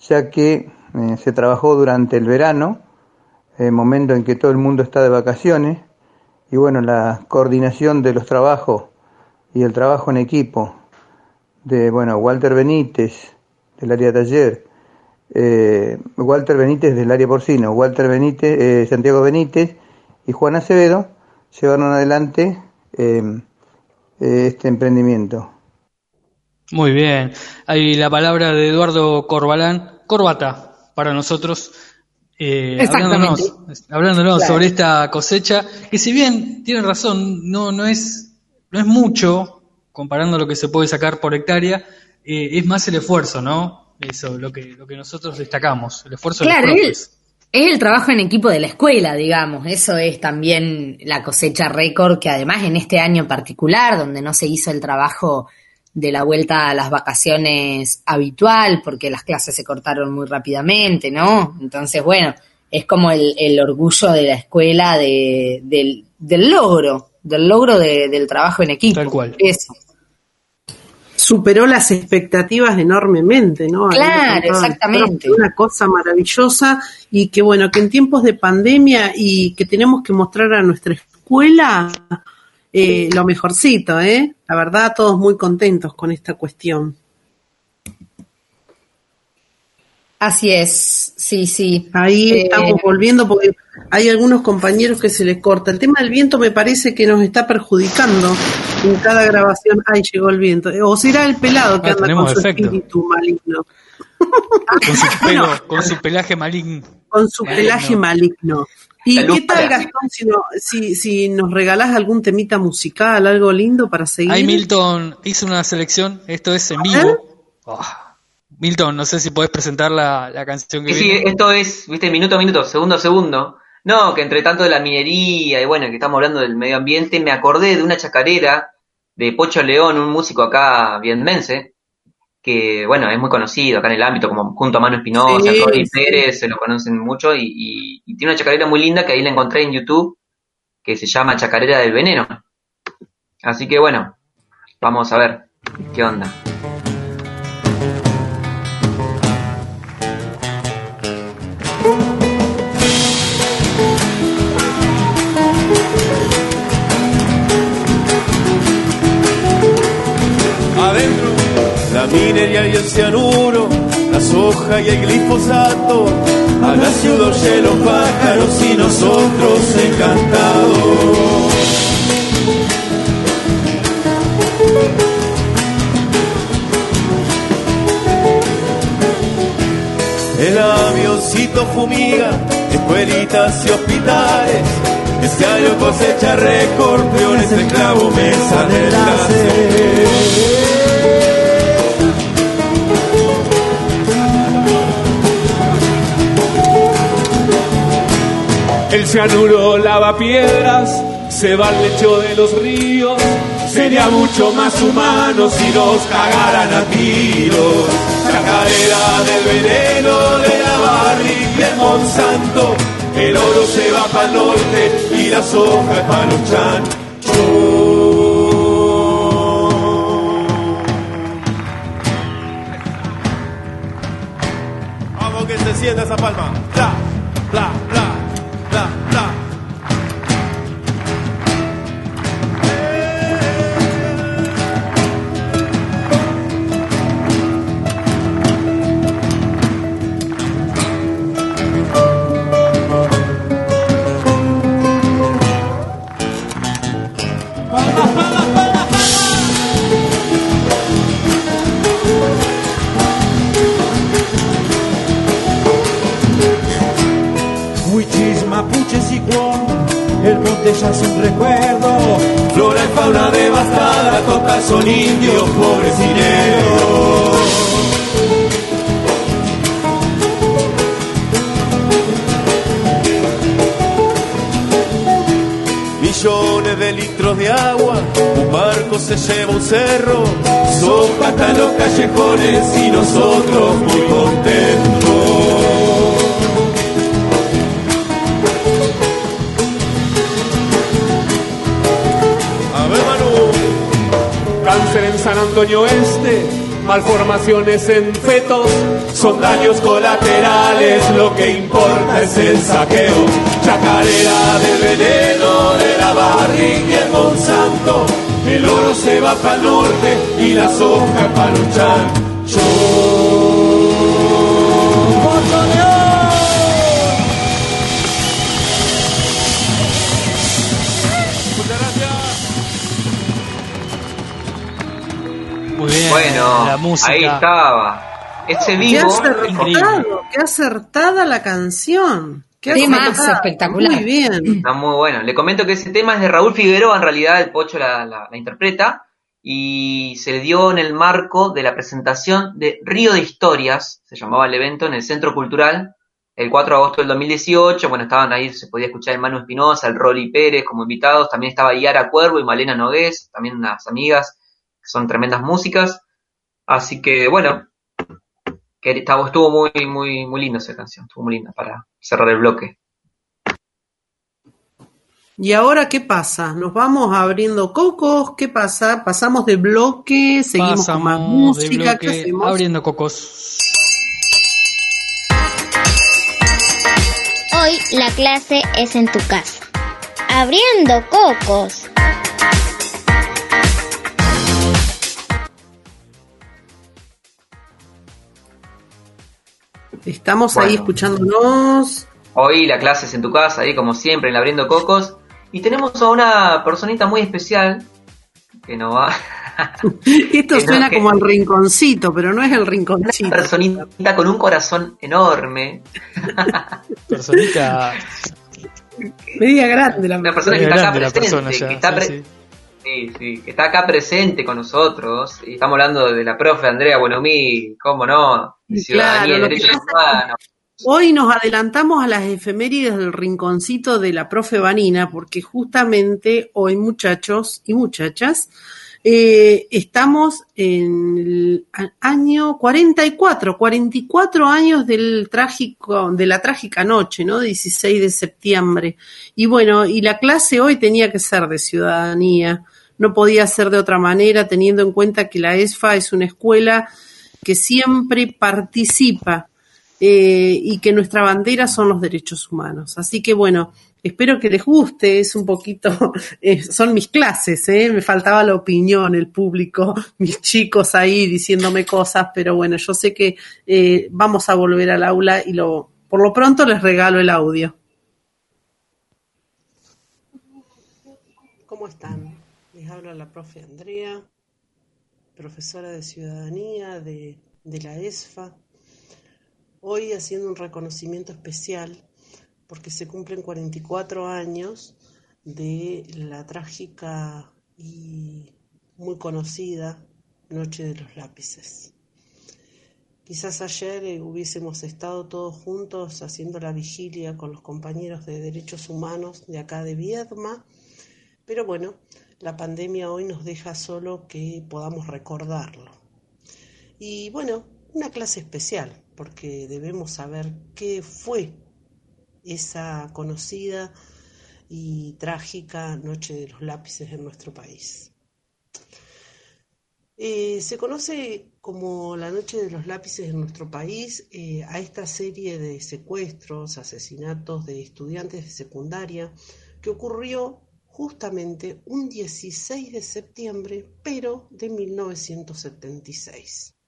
ya que eh, se trabajó durante el verano, el momento en que todo el mundo está de vacaciones, y bueno, la coordinación de los trabajos y el trabajo en equipo de bueno Walter Benítez del área taller, eh, Walter Benítez del área porcino, Walter Benítez, eh, Santiago Benítez y Juan Acevedo llevaron adelante eh, este emprendimiento. Muy bien. Hay la palabra de Eduardo Corbalán, corbata para nosotros, eh, hablándonos, hablándonos sobre esta cosecha, que si bien tiene razón, no, no, es, no es mucho comparando lo que se puede sacar por hectárea, eh, es más el esfuerzo, ¿no? Eso, lo que, lo que nosotros destacamos, el esfuerzo claro, de los es el trabajo en equipo de la escuela, digamos. Eso es también la cosecha récord, que además en este año particular, donde no se hizo el trabajo de la vuelta a las vacaciones habitual, porque las clases se cortaron muy rápidamente, ¿no? Entonces, bueno, es como el, orgullo de la escuela de, del, del logro, del logro del trabajo en equipo. Tal cual. Eso superó las expectativas enormemente, ¿no? Claro, exactamente. Una cosa maravillosa y que bueno, que en tiempos de pandemia y que tenemos que mostrar a nuestra escuela eh, lo mejorcito, ¿eh? La verdad, todos muy contentos con esta cuestión. Así es, sí, sí. Ahí eh, estamos volviendo porque hay algunos compañeros que se les corta. El tema del viento me parece que nos está perjudicando en cada grabación. Ay, llegó el viento. O será el pelado que ah, anda con su espíritu maligno. [LAUGHS] Con su, pelaje maligno. Con su pelaje maligno. ¿Y qué tal, Gastón, si, si, nos regalás algún temita musical, algo lindo para seguir? Ay, Milton hizo una selección, esto es en vivo. Ah. Milton, no sé si podés presentar la, canción que Sí, esto es, viste, minuto a minuto, segundo a segundo. No, que entre tanto de la minería y bueno, que estamos hablando del medio ambiente, me acordé de una chacarera de Pocho León, un músico acá vienmense, que bueno, es muy conocido acá en el ámbito, como junto a Mano Espinosa, sí, Pérez, se lo conocen mucho, y, y, tiene una chacarera muy linda que ahí la encontré en YouTube, que se llama Chacarera del Veneno. Así que bueno, vamos a ver qué onda. Minería y el cianuro, la soja y el glifosato, a la ciudad y los pájaros y nosotros encantados. El avioncito fumiga, escuelitas y hospitales. Este año cosecha récord, peones, esclavo, mesa de enlace. El cianuro lava piedras, se va al lecho de los ríos. Sería mucho más humano si nos cagaran a tiros. Chacarera del veneno de la barriga de Monsanto. El oro se va para el norte y la soja para los chanchos. Que se sienta esa palma. Bla, felices y nosotros muy contentos. A ver, Manu. Cáncer en San Antonio Este, malformaciones en fetos, son daños colaterales, lo que importa es el saqueo. Chacarera del veneno de la barriga en Monsanto, el oro se va para el norte y la soja para luchar. Muy bien. Bueno, la música. ahí estaba. Ese Qué vivo. acertado, qué acertada la canción. Qué acertada. espectacular. Muy bien. Está muy bueno. Le comento que ese tema es de Raúl Figueroa, en realidad el Pocho la, la- la interpreta, y se dio en el marco de la presentación de Río de Historias, se llamaba el evento, en el Centro Cultural, el 4 de agosto del 2018. Bueno, estaban ahí, se podía escuchar el Manu Espinosa, el Rolly Pérez como invitados, también estaba Yara Cuervo y Malena Nogués, también unas amigas, que son tremendas músicas. Así que, bueno, que estuvo muy, muy, muy linda esa canción, estuvo muy linda para cerrar el bloque. ¿Y ahora qué pasa? ¿Nos vamos abriendo cocos? ¿Qué pasa? ¿Pasamos de bloque? ¿Seguimos con más música? ¿Qué hacemos? abriendo cocos. Hoy la clase es en tu casa. Abriendo cocos. Estamos Bueno. ahí escuchándonos. Hoy la clase es en tu casa, ahí como siempre, en Abriendo Cocos. Y tenemos a una personita muy especial que nos va. [LAUGHS] Esto Que no, suena que- como al rinconcito, pero no es el rinconcito. Una personita con un corazón enorme. [LAUGHS] Personita. Media grande la Una persona que está acá presente. persona ya, que, está sí, pre- sí. sí, sí, que está acá presente con nosotros. Y estamos hablando de la profe Andrea Buenomí, cómo no, de ciudadanía Claro, y derechos humanos. Hoy nos adelantamos a las efemérides del rinconcito de la profe Vanina, porque justamente hoy, muchachos y muchachas, eh, estamos en el año 44, 44 años del trágico, de la trágica noche, ¿no? 16 de septiembre. Y bueno, y la clase hoy tenía que ser de ciudadanía. No podía ser de otra manera, teniendo en cuenta que la ESFA es una escuela que siempre participa eh, y que nuestra bandera son los derechos humanos. Así que bueno, espero que les guste, es un poquito, [LAUGHS] eh, son mis clases, ¿eh? me faltaba la opinión, el público, [LAUGHS] mis chicos ahí diciéndome cosas, pero bueno, yo sé que vamos a volver al aula y lo, por lo pronto les regalo el audio. ¿Cómo están? Les habla la profe Andrea, profesora de ciudadanía de, de la ESFA. Hoy haciendo un reconocimiento especial porque se cumplen 44 años de la trágica y muy conocida Noche de los Lápices. Quizás ayer eh, hubiésemos estado todos juntos haciendo la vigilia con los compañeros de derechos humanos de acá de Viedma, pero bueno, la pandemia hoy nos deja solo que podamos recordarlo. Y bueno, una clase especial, porque debemos saber qué fue esa conocida y trágica Noche de los Lápices en nuestro país. Eh, se conoce como la Noche de los Lápices en nuestro país eh, a esta serie de secuestros, asesinatos de estudiantes de secundaria que ocurrió justamente un 16 de septiembre, pero de 1976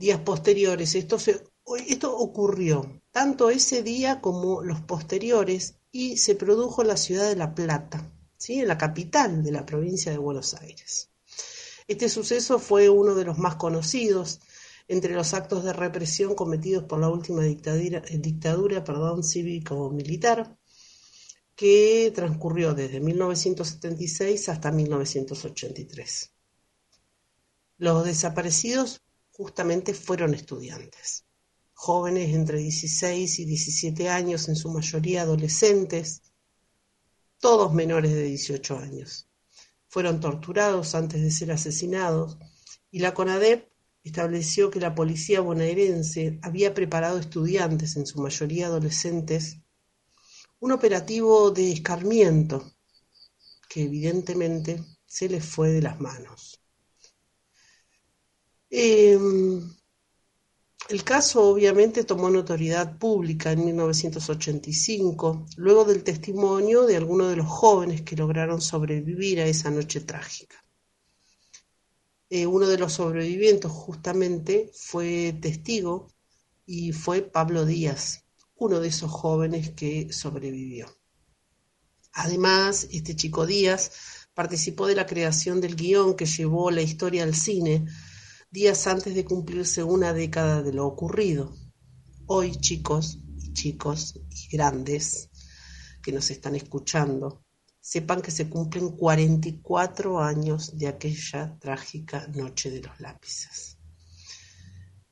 días posteriores. Esto, se, esto ocurrió tanto ese día como los posteriores y se produjo en la ciudad de La Plata, ¿sí? en la capital de la provincia de Buenos Aires. Este suceso fue uno de los más conocidos entre los actos de represión cometidos por la última dictadura, dictadura perdón, cívico-militar que transcurrió desde 1976 hasta 1983. Los desaparecidos justamente fueron estudiantes, jóvenes entre 16 y 17 años, en su mayoría adolescentes, todos menores de 18 años. Fueron torturados antes de ser asesinados y la CONADEP estableció que la policía bonaerense había preparado estudiantes, en su mayoría adolescentes, un operativo de escarmiento que evidentemente se les fue de las manos. Em, el caso obviamente tomó notoriedad pública en 1985, luego del testimonio de algunos de los jóvenes que lograron sobrevivir a esa noche trágica. Eh, uno de los sobrevivientes justamente fue testigo y fue Pablo Díaz, uno de esos jóvenes que sobrevivió. Además, este chico Díaz participó de la creación del guion que llevó la historia al cine días antes de cumplirse una década de lo ocurrido. Hoy, chicos y chicos y grandes que nos están escuchando, sepan que se cumplen 44 años de aquella trágica noche de los lápices.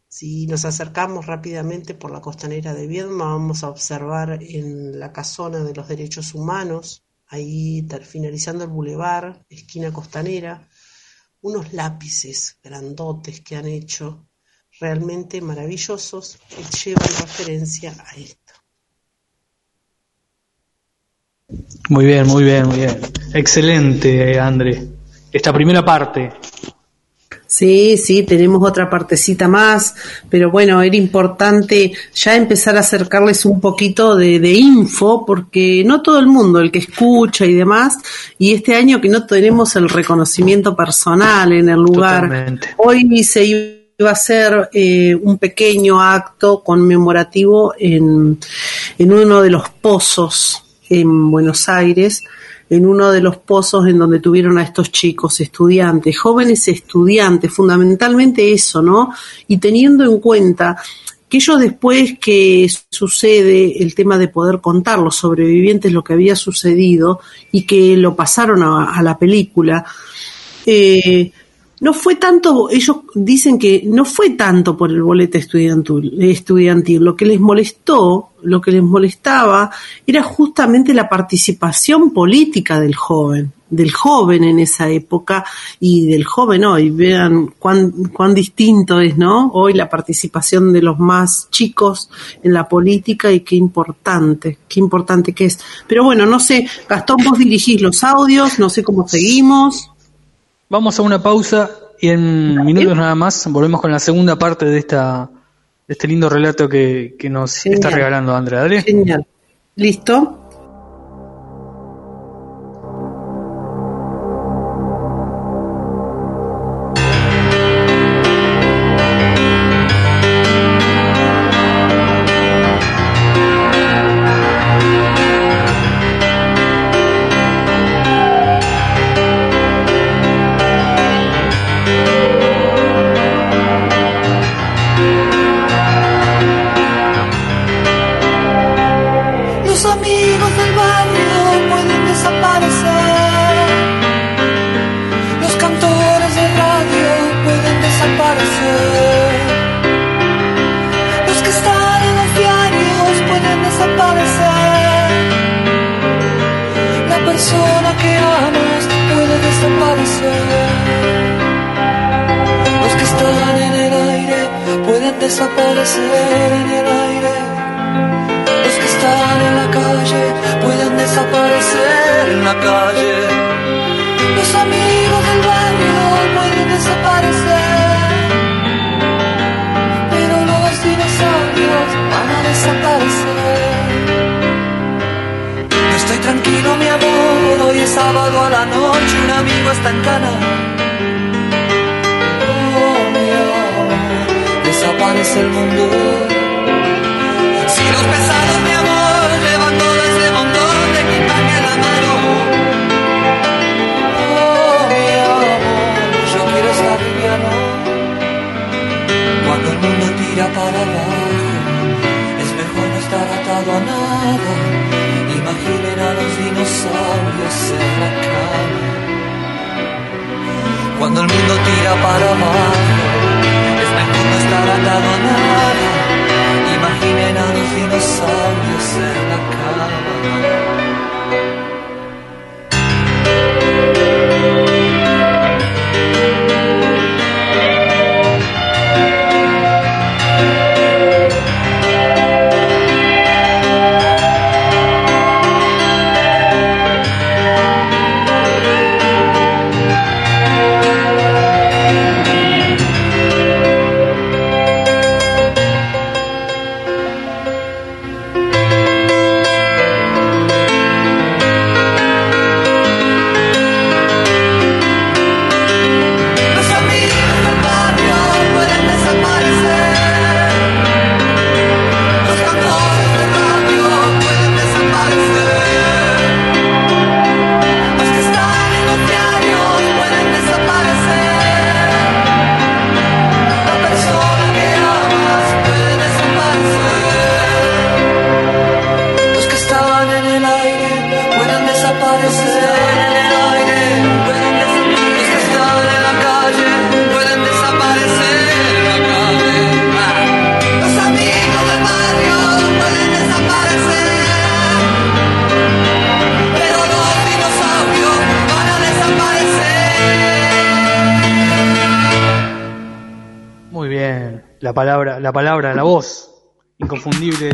Si nos acercamos rápidamente por la costanera de Viedma, vamos a observar en la casona de los derechos humanos, ahí finalizando el bulevar, esquina costanera, unos lápices grandotes que han hecho realmente maravillosos que llevan referencia a esto. Muy bien, muy bien, muy bien. Excelente, André. Esta primera parte Sí, sí, tenemos otra partecita más, pero bueno, era importante ya empezar a acercarles un poquito de, de, info, porque no todo el mundo, el que escucha y demás, y este año que no tenemos el reconocimiento personal en el lugar, Totalmente. hoy se iba a hacer eh, un pequeño acto conmemorativo en, en uno de los pozos en Buenos Aires, en uno de los pozos en donde tuvieron a estos chicos, estudiantes, jóvenes estudiantes, fundamentalmente eso, ¿no? Y teniendo en cuenta que ellos después que sucede el tema de poder contar los sobrevivientes lo que había sucedido y que lo pasaron a, a la película, eh, no fue tanto, ellos dicen que no fue tanto por el bolete estudiantil, estudiantil, lo que les molestó, lo que les molestaba era justamente la participación política del joven, del joven en esa época y del joven hoy. Vean cuán, cuán distinto es, ¿no? Hoy la participación de los más chicos en la política y qué importante, qué importante que es. Pero bueno, no sé, Gastón, vos dirigís los audios, no sé cómo seguimos. Vamos a una pausa y en minutos nada más volvemos con la segunda parte de esta de este lindo relato que, que nos Genial. está regalando Andrea. Dale. Genial. ¿Listo?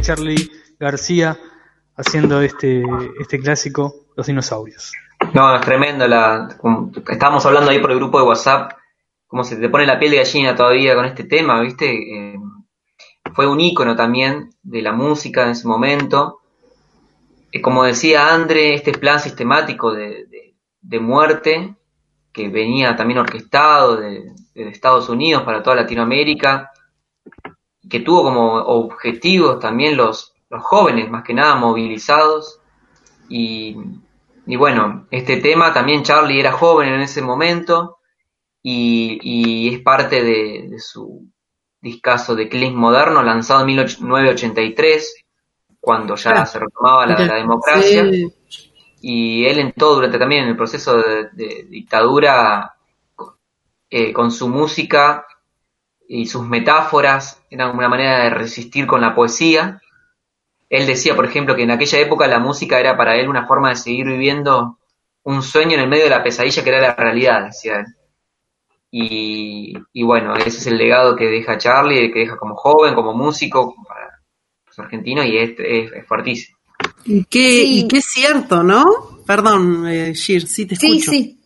Charlie García haciendo este, este clásico, Los dinosaurios. No, es tremendo. La, estábamos hablando ahí por el grupo de WhatsApp, como se te pone la piel de gallina todavía con este tema, ¿viste? Eh, fue un ícono también de la música en ese momento. Eh, como decía André, este plan sistemático de, de, muerte que venía también orquestado de, de, Estados Unidos para toda Latinoamérica, que tuvo como objetivos también los, los jóvenes, más que nada movilizados. Y, y bueno, este tema también Charlie era joven en ese momento y, y es parte de, de su discazo de Clint moderno lanzado en 1983, cuando ya se retomaba la, democracia. Y él en todo, durante también en el proceso de, dictadura, eh, con su música y sus metáforas, era una manera de resistir con la poesía. Él decía, por ejemplo, que en aquella época la música era para él una forma de seguir viviendo un sueño en el medio de la pesadilla que era la realidad, decía él. Y, bueno, ese es el legado que deja Charlie, que deja como joven, como músico para los argentinos y es, es, fuertísimo. Y qué, y qué cierto, ¿no? Perdón, eh, Shir, sí te escucho. Sí, sí.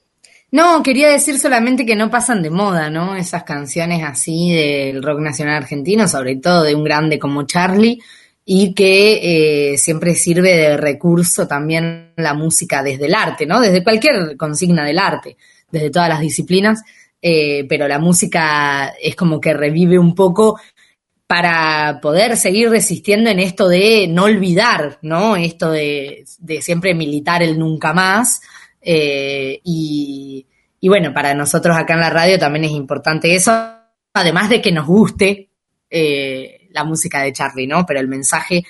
No, quería decir solamente que no pasan de moda, ¿no? Esas canciones así del rock nacional argentino, sobre todo de un grande como Charlie, y que eh, siempre sirve de recurso también la música desde el arte, ¿no? Desde cualquier consigna del arte, desde todas las disciplinas. Eh, pero la música es como que revive un poco para poder seguir resistiendo en esto de no olvidar, ¿no? Esto de, siempre militar el nunca más. Eh, y, bueno, para nosotros acá en la radio también es importante eso, además de que nos guste eh, la música de Charlie, ¿no? Pero el mensaje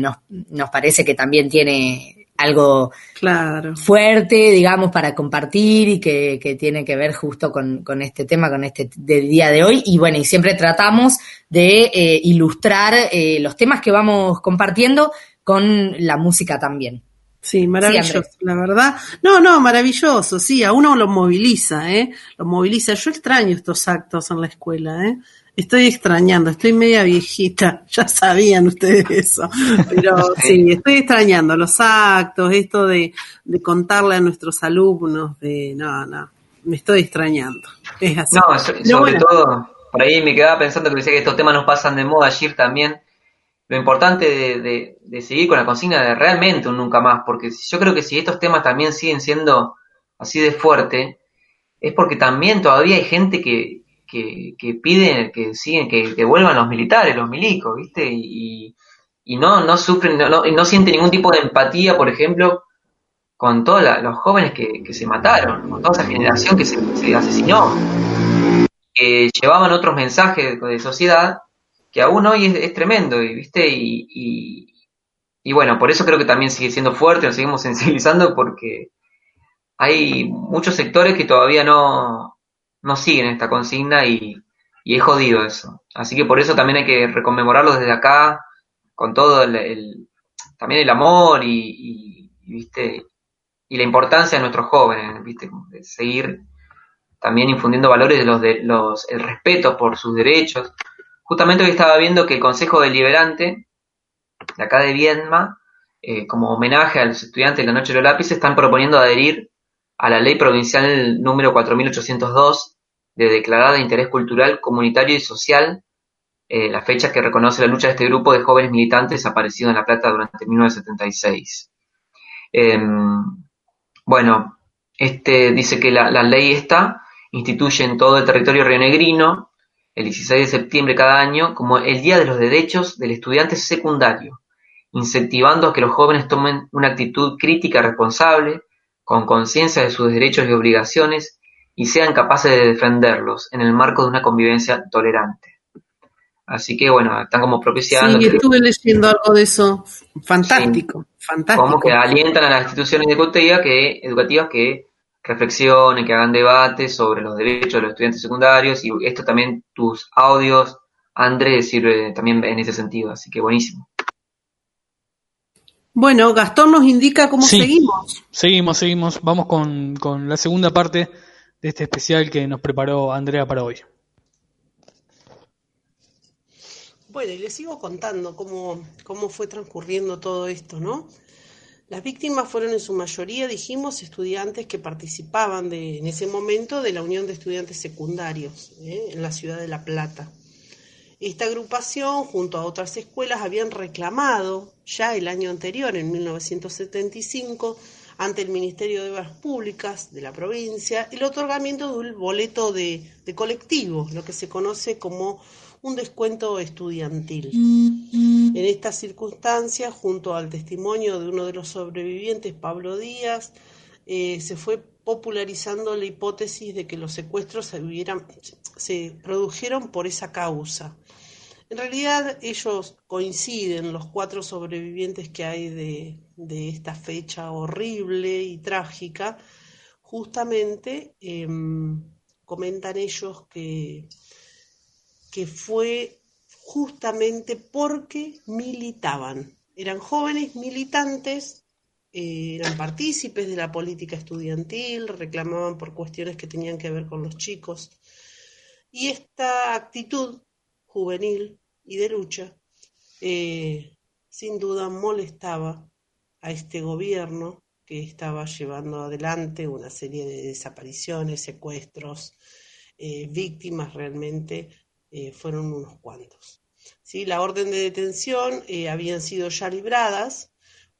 nos, nos parece que también tiene algo claro. fuerte, digamos, para compartir y que, tiene que ver justo con, este tema, con este del día de hoy. Y bueno, y siempre tratamos de eh, ilustrar eh, los temas que vamos compartiendo con la música también. Sí, maravilloso, la verdad. No, no, maravilloso, sí, a uno lo moviliza, ¿eh? Lo moviliza. Yo extraño estos actos en la escuela, ¿eh? Estoy extrañando, estoy media viejita, [LAUGHS] ya sabían ustedes eso, pero [LAUGHS] sí, estoy extrañando los actos, esto de, contarle a nuestros alumnos, de no, no, me estoy extrañando. Es así. No, sobre todo, por ahí me quedaba pensando que decía que estos temas nos pasan de moda ayer también. Lo importante de, de, seguir con la consigna de realmente un nunca más, porque yo creo que si estos temas también siguen siendo así de fuerte, es porque también todavía hay gente que, que, piden que siguen que, vuelvan los militares, los milicos, ¿viste? Y, y no, no sufren, no, no, sienten ningún tipo de empatía, por ejemplo, con todos los jóvenes que, se mataron, con toda esa generación que se, asesinó, que llevaban otros mensajes de, sociedad que aún hoy es, tremendo, y, ¿viste? Y, y, bueno, por eso creo que también sigue siendo fuerte, nos seguimos [LAUGHS] sensibilizando porque hay muchos sectores que todavía no, no siguen esta consigna y, y es jodido eso. Así que por eso también hay que reconmemorarlo desde acá, con todo el, también el amor y, viste y la importancia de nuestros jóvenes, viste, de seguir también infundiendo valores de los de los el respeto por sus derechos. Justamente hoy estaba viendo que el Consejo Deliberante de acá de Viedma, eh, como homenaje a los estudiantes de la Noche de los Lápices, están proponiendo adherir a la ley provincial número 4802 de declarada de interés cultural, comunitario y social, eh, la fecha que reconoce la lucha de este grupo de jóvenes militantes desaparecidos en La Plata durante 1976. Em, bueno, este dice que la, ley esta instituye en todo el territorio rionegrino el 16 de septiembre cada año como el Día de los Derechos del Estudiante Secundario, incentivando a que los jóvenes tomen una actitud crítica responsable, con conciencia de sus derechos y obligaciones y sean capaces de defenderlos en el marco de una convivencia tolerante. Así que bueno, están como propiciando. Sí, estuve leyendo algo de eso. Fantástico, fantástico. Como que alientan a las instituciones educativas que, educativas que reflexionen, que hagan debates sobre los derechos de los estudiantes secundarios y esto también tus audios, Andrés, sirve también en ese sentido, así que buenísimo. Bueno, Gastón nos indica cómo seguimos. Seguimos, seguimos. Vamos con, con la segunda parte de este especial que nos preparó Andrea para hoy. Bueno, y les sigo contando cómo, cómo fue transcurriendo todo esto, ¿no? Las víctimas fueron en su mayoría, dijimos, estudiantes que participaban de, en ese momento de la Unión de Estudiantes Secundarios ¿eh? en la ciudad de La Plata. Esta agrupación, junto a otras escuelas, habían reclamado ya el año anterior, en 1975, ante el Ministerio de Obras Públicas de la provincia, el otorgamiento del boleto de, de colectivo, lo que se conoce como un descuento estudiantil. En estas circunstancias, junto al testimonio de uno de los sobrevivientes, Pablo Díaz, eh, se fue popularizando la hipótesis de que los secuestros se, se produjeron por esa causa. En realidad ellos coinciden, los cuatro sobrevivientes que hay de, de esta fecha horrible y trágica, justamente eh, comentan ellos que que fue justamente porque militaban. Eran jóvenes militantes, eh, eran partícipes de la política estudiantil, reclamaban por cuestiones que tenían que ver con los chicos. Y esta actitud juvenil y de lucha, eh, sin duda molestaba a este gobierno que estaba llevando adelante una serie de desapariciones, secuestros, eh, víctimas realmente eh, fueron unos cuantos. ¿Sí? La orden de detención eh, habían sido ya libradas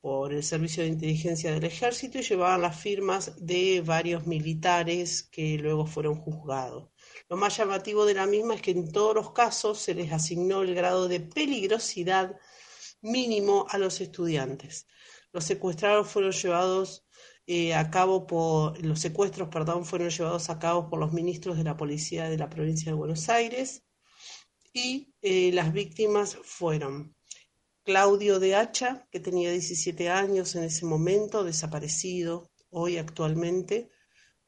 por el Servicio de Inteligencia del Ejército y llevaban las firmas de varios militares que luego fueron juzgados. Lo más llamativo de la misma es que en todos los casos se les asignó el grado de peligrosidad mínimo a los estudiantes. Los secuestrados fueron llevados eh, a cabo por los secuestros, perdón, fueron llevados a cabo por los ministros de la policía de la provincia de Buenos Aires, y eh, las víctimas fueron Claudio de Hacha, que tenía 17 años en ese momento, desaparecido hoy actualmente,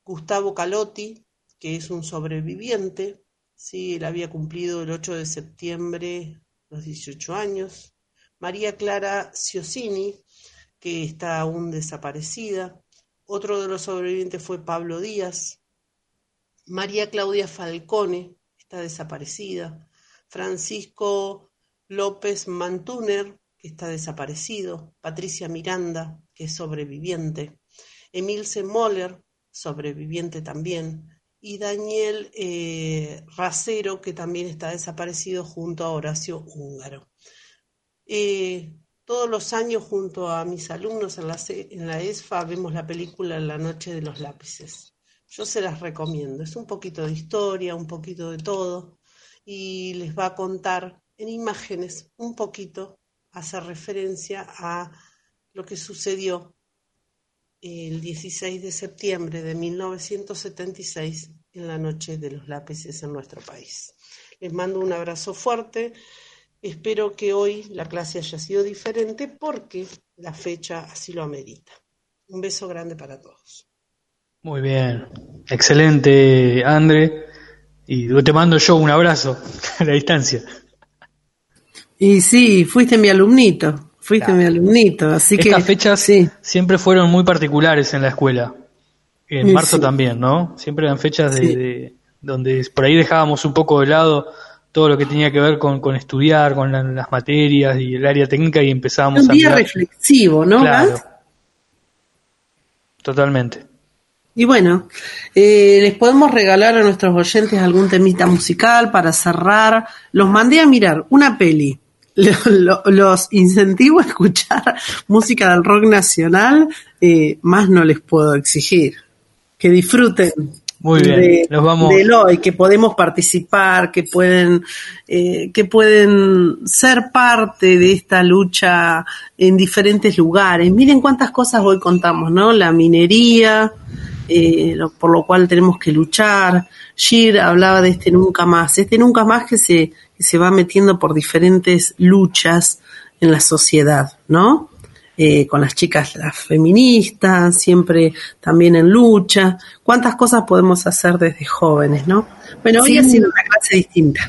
Gustavo Calotti, que es un sobreviviente, sí, él había cumplido el 8 de septiembre los 18 años, María Clara Ciosini, que está aún desaparecida, otro de los sobrevivientes fue Pablo Díaz, María Claudia Falcone, está desaparecida, Francisco López Mantuner, que está desaparecido, Patricia Miranda, que es sobreviviente, Emilce Moller, sobreviviente también, y Daniel eh, Racero, que también está desaparecido junto a Horacio Húngaro. Eh, todos los años junto a mis alumnos en la, en la ESFA vemos la película La Noche de los Lápices. Yo se las recomiendo. Es un poquito de historia, un poquito de todo y les va a contar en imágenes un poquito, hacer referencia a lo que sucedió el 16 de septiembre de 1976 en la noche de los lápices en nuestro país. Les mando un abrazo fuerte. Espero que hoy la clase haya sido diferente porque la fecha así lo amerita. Un beso grande para todos. Muy bien, excelente, André. Y te mando yo un abrazo [LAUGHS] a la distancia. Y sí, fuiste mi alumnito, fuiste mi alumnito, así Estas que... fechas sí. siempre fueron muy particulares en la escuela. En marzo también, ¿no? Siempre eran fechas de, donde por ahí dejábamos un poco de lado todo lo que tenía que ver con, con estudiar, con las materias y el área técnica y empezábamos un día reflexivo, ¿no? Claro. Totalmente. Y bueno, eh, les podemos regalar a nuestros oyentes algún temita musical para cerrar. Los mandé a mirar una peli. [LAUGHS] Los, incentivo a escuchar [LAUGHS] música del rock nacional. Eh, más no les puedo exigir. Que disfruten. Muy bien, de, vamos. del hoy, que podemos participar, que pueden, eh, que pueden ser parte de esta lucha en diferentes lugares. Miren cuántas cosas hoy contamos, ¿no? La minería, eh, por lo cual tenemos que luchar. Gir hablaba de este nunca más, este nunca más que se, que se va metiendo por diferentes luchas en la sociedad, ¿no? Eh, con las chicas, las feministas, siempre también en lucha. ¿Cuántas cosas podemos hacer desde jóvenes, no? Bueno, hoy ha sido una clase distinta.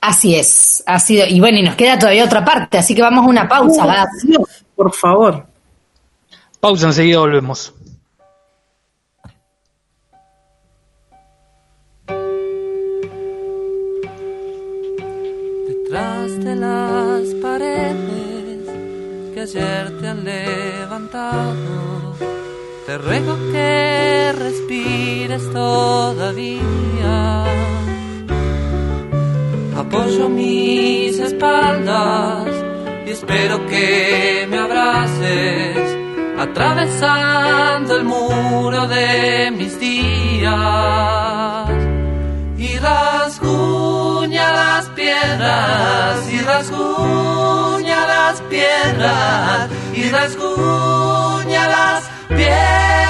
Así es, ha sido, y bueno, y nos queda todavía otra parte, así que vamos a una pausa. por favor. Pausa, enseguida volvemos. Ayer te han levantado. Te ruego que respires todavía. Apoyo mis espaldas y espero que me abraces atravesando el muro de mis días y rasguña las piedras y rasguña las piedras y rasguña las piedras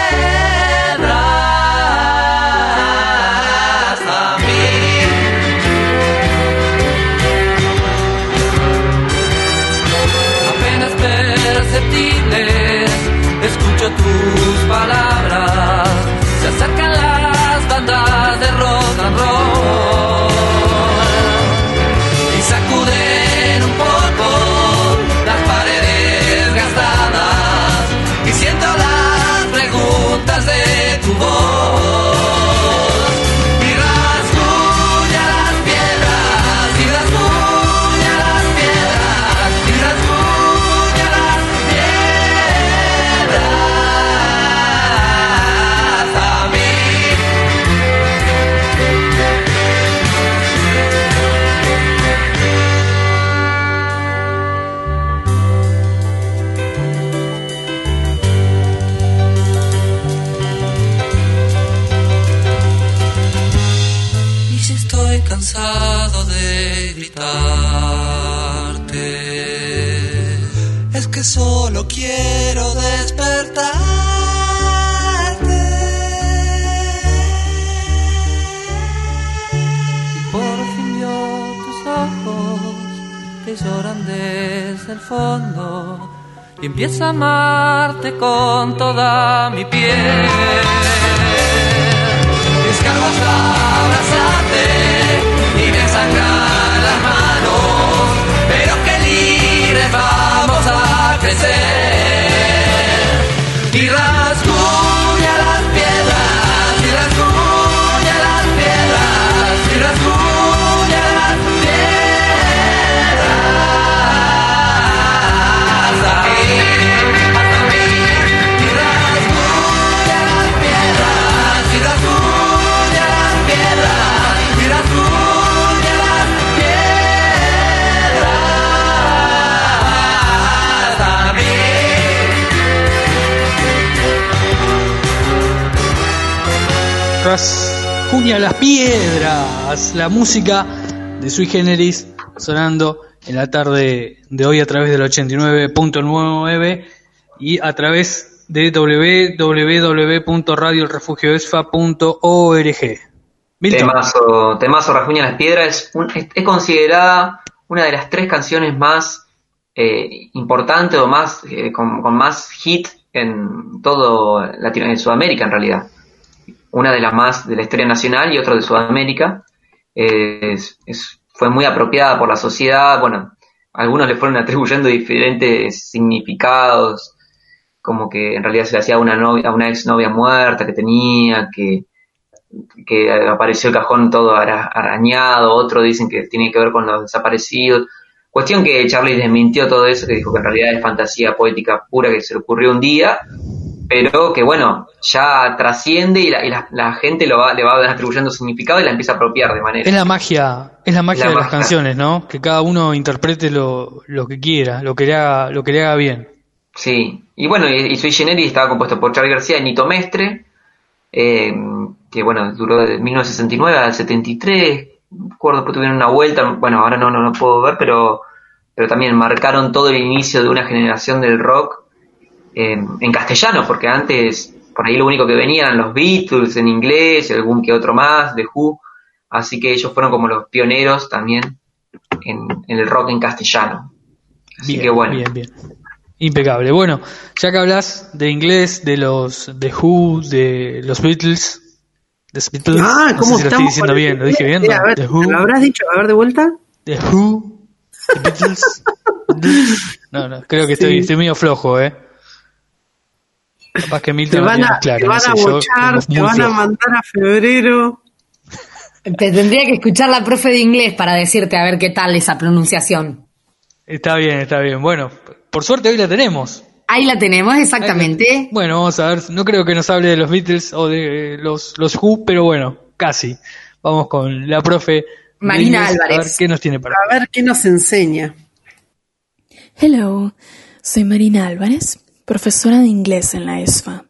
fondo y empiezo a amarte con toda mi piel. Descargo hasta abrazarte y me sangran las manos, pero que libres vamos a crecer. Rasguña las piedras. La música de Sui Generis sonando en la tarde de hoy a través del 89.9 y a través de www.radioelrefugioesfa.org. Milton. Temazo, Rasguña las Piedras es, un- es- considerada una de las tres canciones más eh, importantes o más eh, con, más hit en todo Latino, en Sudamérica en realidad. Una de las más de la historia nacional y otra de Sudamérica. Es- es- fue muy apropiada por la sociedad. Bueno, algunos le fueron [LAUGHS] atribuyendo diferentes significados, como que en realidad se le hacía una novia, a una ex novia muerta que tenía, que que apareció el cajón todo ara- arañado, otro dicen que tiene que ver con los desaparecidos. Cuestión que Charlie desmintió todo eso, que dijo que en realidad es fantasía poética pura que se le ocurrió un día, pero que bueno, ya trasciende y la, y la- la gente lo va, le va atribuyendo significado y la empieza a apropiar de manera. Es la magia, es la magia La de las canciones, ¿no? Que cada uno interprete lo, lo que quiera, lo que le haga, lo que le haga bien. Sí, y bueno, y, y Sui Generis estaba compuesto por Charlie García y Nito Mestre, eh, que bueno, duró de 1969 al 73, recuerdo que tuvieron una vuelta, bueno, ahora no, no lo puedo ver, pero, pero también marcaron todo el inicio de una generación del rock en castellano, porque antes por ahí lo único que venían eran los Beatles en inglés, y algún que otro más, The Who, así que ellos fueron como los pioneros también en, en el rock en castellano. Así Bien, que bueno. bien, bien. Impecable. Bueno, ya que hablas de inglés, de los The Who, de los Beatles, de los Beatles, Ah, no ¿cómo sé si lo estoy diciendo bien, lo dije bien, inglés? ¿no? A ver, The Who, ¿Lo habrás dicho? A ver, de vuelta. The Who, The Beatles. [LAUGHS] No, no, creo que estoy, estoy medio flojo, ¿eh? Capaz que Te Milton lo van tiene a, claro, te no van sé, a bochar, te van a mandar a febrero. Te tendría que escuchar la profe de inglés para decirte a ver qué tal esa pronunciación. Está bien, está bien. Bueno, por suerte hoy la tenemos. Ahí la tenemos, exactamente. Bueno, vamos a ver. No creo que nos hable de los Beatles o de los, los Who, pero bueno, casi. Vamos con la profe Marina inglés, Álvarez. A ver qué nos tiene para. A ver qué nos enseña. Hello, soy Marina Álvarez, profesora de inglés en la ESFA.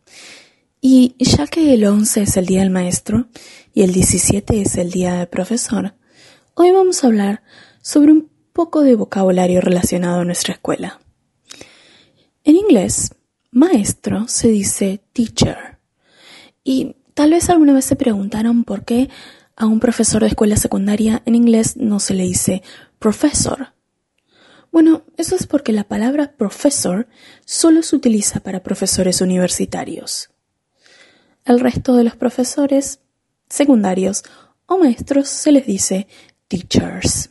Y ya que el 11 es el Día del Maestro y el 17 es el Día del Profesor, hoy vamos a hablar sobre un poco de vocabulario relacionado a nuestra escuela. En inglés, maestro se dice teacher. Y tal vez alguna vez se preguntaron por qué a un profesor de escuela secundaria en inglés no se le dice professor. Bueno, eso es porque la palabra professor solo se utiliza para profesores universitarios. El resto de los profesores secundarios o maestros se les dice teachers.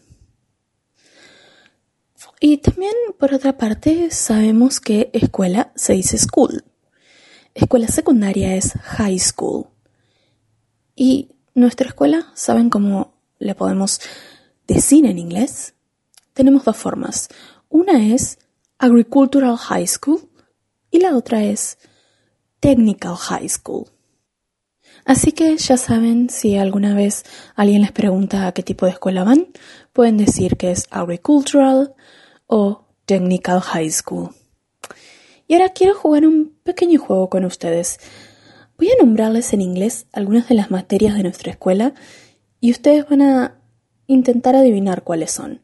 Y también, por otra parte, sabemos que escuela se dice school. Escuela secundaria es high school. Y nuestra escuela, ¿saben cómo le podemos decir en inglés? Tenemos dos formas. Una es Agricultural High School y la otra es Technical High School. Así que ya saben, si alguna vez alguien les pregunta a qué tipo de escuela van, pueden decir que es Agricultural o Technical High School. Y ahora quiero jugar un pequeño juego con ustedes. Voy a nombrarles en inglés algunas de las materias de nuestra escuela y ustedes van a intentar adivinar cuáles son.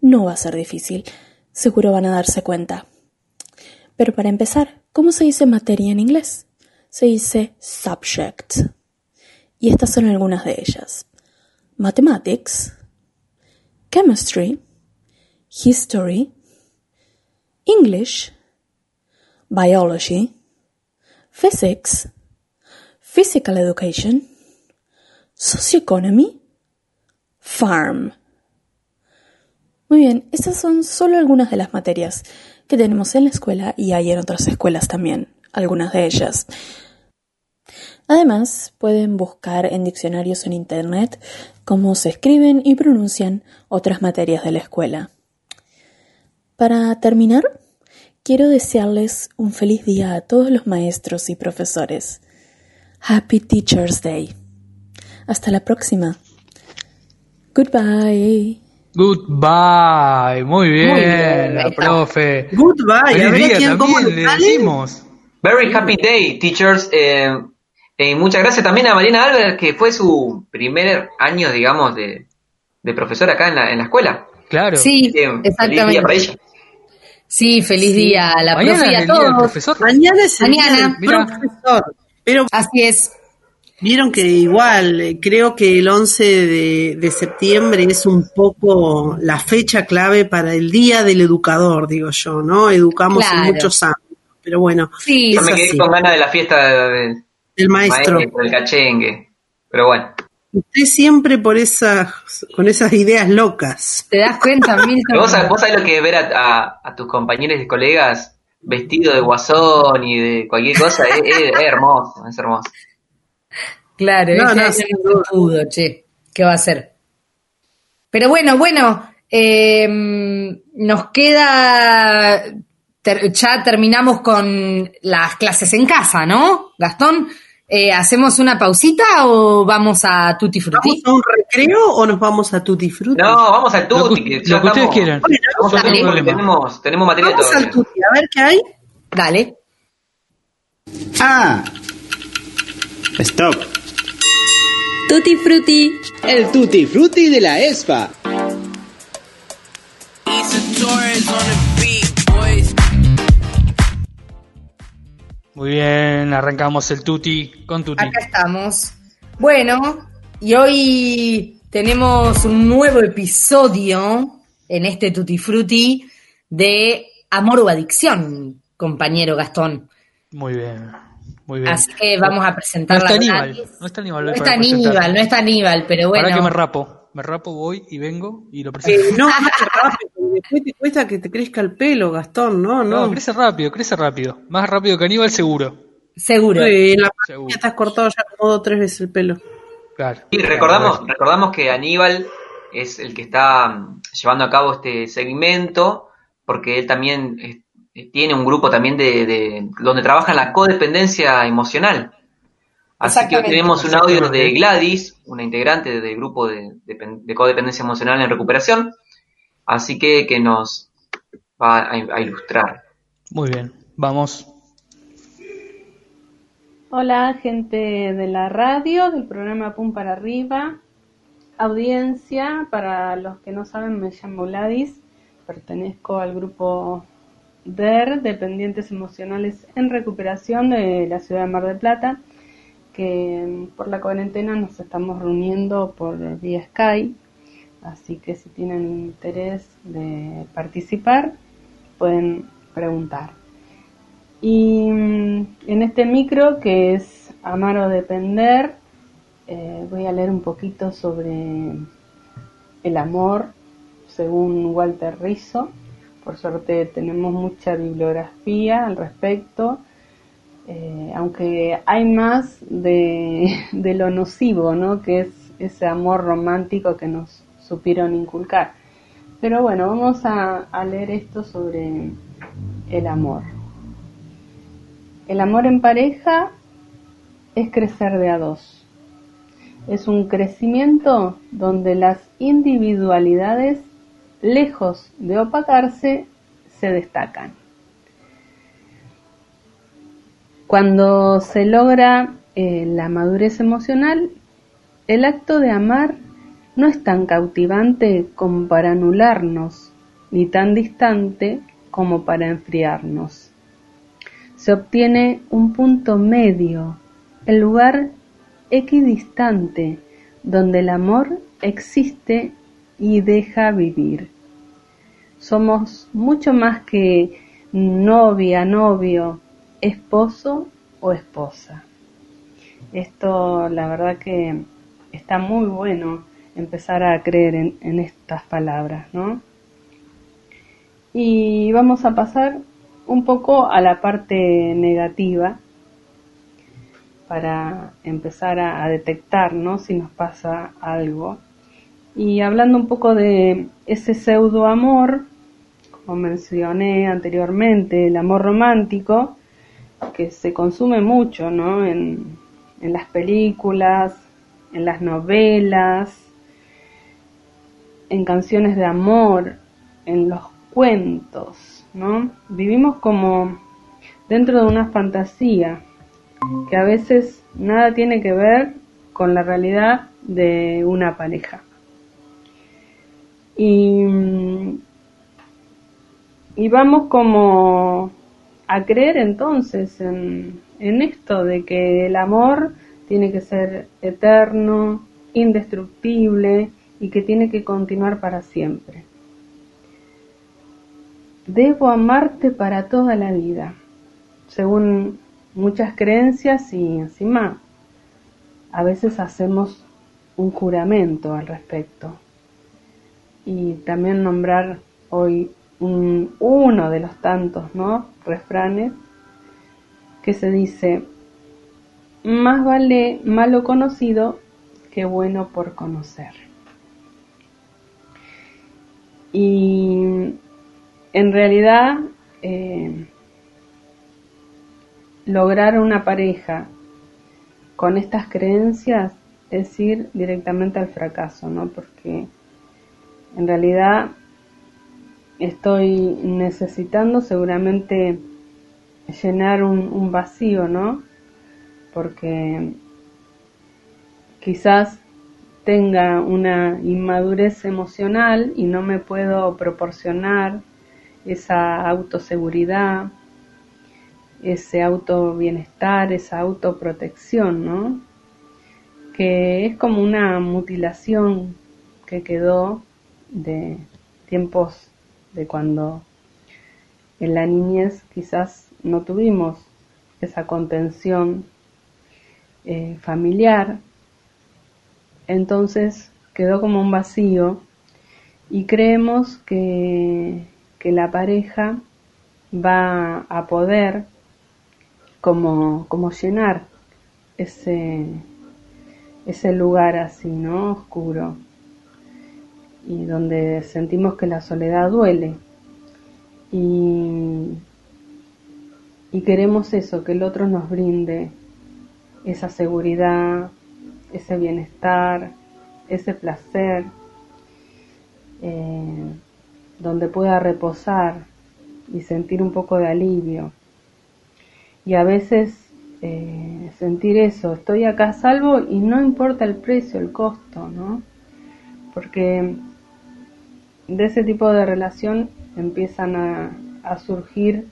No va a ser difícil, seguro van a darse cuenta. Pero para empezar, ¿cómo se dice materia en inglés? Se dice subject. Y estas son algunas de ellas. Mathematics, chemistry, history, English, biology, physics, physical education, socioeconomy, farm. Muy bien, estas son solo algunas de las materias que tenemos en la escuela y hay en otras escuelas también, algunas de ellas. Además, pueden buscar en diccionarios en Internet cómo se escriben y pronuncian otras materias de la escuela. Para terminar, quiero desearles un feliz día a todos los maestros y profesores. Happy Teacher's Day. Hasta la próxima. Goodbye. Goodbye. Muy bien, Muy bien, la ahí está. profe. Goodbye. Feliz día quién cómo también le decimos. Very happy day, teachers. Eh, eh, muchas gracias también a Marina Álvarez, que fue su primer año, digamos, de, de profesora acá en la, en la escuela. Claro. Sí, Eh, Feliz día para exactamente. ella. Sí, feliz día a la Mañana profe y es a el día del todos. profesor. Mañana es el Mañana, día del profesor. Pero Así es. Vieron que igual, eh, creo que el 11 de, de septiembre es un poco la fecha clave para el Día del Educador, digo yo, ¿no? Educamos Claro. en muchos ámbitos. Pero bueno, Sí, Yo Es me quedé así. con ganas de la fiesta de- de- el maestro. maestro, del cachengue. Pero bueno. Usted siempre por esas, con esas ideas locas. ¿Te das cuenta, Milton? Vos, sabés- vos sabés lo que es ver a, a- a tus compañeros y colegas vestidos de guasón y de cualquier cosa. es, es- es hermoso, es hermoso. Claro, No, este no, pudo, che. ¿Qué va a hacer? Pero bueno, bueno, eh, nos queda. ter- ya terminamos con las clases en casa, ¿no? Gastón, eh, ¿hacemos una pausita o vamos a Tutti ¿Vamos Frutti? a un recreo o nos vamos a Tutti Frutti? No, vamos al Lo que, tutti. que ya lo que ustedes quieran. Bueno, Vamos porque tenemos, tenemos material vamos al. Tutti, a ver qué hay. Dale. Ah. Stop. Tutti Frutti. El tutti frutti de la ESPA. Muy bien, arrancamos el tutti con tutti. Acá estamos. Bueno, y hoy tenemos un nuevo episodio en este Tutti Frutti de Amor o Adicción, compañero Gastón. Muy bien, muy bien. Así que vamos a no presentar está las Aníbal, no está Aníbal. No está. Aníbal, no está Aníbal, pero Para que me bueno. rapo, me rapo, voy y vengo y lo Eh, presento. no, no te rapes, porque después te cuesta que te crezca el pelo, Gastón, no, no, no. crece rápido, crece rápido. Más rápido que Aníbal, seguro. Seguro. Eh, en la Seguro. pandemia te has cortado ya como dos o tres veces el pelo. Y recordamos, recordamos que Aníbal es el que está mm, llevando a cabo este segmento, porque él también eh, tiene un grupo también de, donde trabaja la codependencia emocional. Así que tenemos un audio de Gladys, una integrante del grupo de, codependencia emocional en recuperación, así que que nos va a ilustrar. Muy bien, vamos. Hola, gente de la radio, del programa Pum para Arriba. Audiencia, para los que no saben, me llamo Gladys, pertenezco al grupo DER, Dependientes Emocionales en Recuperación de la ciudad de Mar del Plata, que por la cuarentena nos estamos reuniendo por vía Skype, así que si tienen interés de participar, pueden preguntar. Y mm, en este micro que es Amar o Depender, eh, voy a leer un poquito sobre el amor según Walter Rizzo. Por suerte tenemos mucha bibliografía al respecto, eh, aunque hay más [LAUGHS] de, lo nocivo, ¿no? que es ese amor romántico que nos supieron inculcar. Pero bueno, vamos a leer esto sobre el amor. El amor en pareja es crecer de a dos. Es un crecimiento donde las individualidades, lejos de opacarse, se destacan. Cuando se logra eh, la madurez emocional, el acto de amar no es tan cautivante como para anularnos, ni tan distante como para enfriarnos se obtiene un punto medio, el lugar equidistante donde el amor existe y deja vivir. Somos mucho más que novia, novio, esposo o esposa. Esto la verdad que está muy bueno empezar a creer en, estas palabras, ¿no? Y vamos a pasar un poco a la parte negativa para empezar a, detectar si nos pasa algo. Y hablando un poco de ese pseudo amor, como mencioné anteriormente, el amor romántico, que se consume mucho ¿no? en, las películas, en las novelas, en canciones de amor, en los cuentos, ¿no? Vivimos como dentro de una fantasía que a veces nada tiene que ver con la realidad de una pareja. Y, y vamos como a creer entonces en, en esto de que el amor tiene que ser eterno, indestructible y que tiene que continuar para siempre. Debo amarte para toda la vida, según muchas creencias y encima a veces hacemos un juramento al respecto. Y también nombrar hoy uno de los tantos ¿no? refranes que se dice, más vale malo conocido que bueno por conocer. Y en realidad eh, lograr una pareja con estas creencias es ir directamente al fracaso, ¿no? Porque en realidad estoy necesitando seguramente llenar un, vacío, ¿no? Porque quizás tenga una inmadurez emocional y no me puedo proporcionar esa autoseguridad, ese auto bienestar, esa autoprotección, ¿no? Que es como una mutilación que quedó de tiempos de cuando en la niñez quizás no tuvimos esa contención eh, familiar, entonces quedó como un vacío y creemos que que la pareja va a poder como, como llenar ese, ese lugar así, ¿no? Oscuro. Y donde sentimos que la soledad duele. Y, y queremos eso, que el otro nos brinde esa seguridad, ese bienestar, ese placer, eh, donde pueda reposar y sentir un poco de alivio. Y a veces eh, sentir eso, estoy acá a salvo y no importa el precio, el costo, ¿no? Porque de ese tipo de relación empiezan a, surgir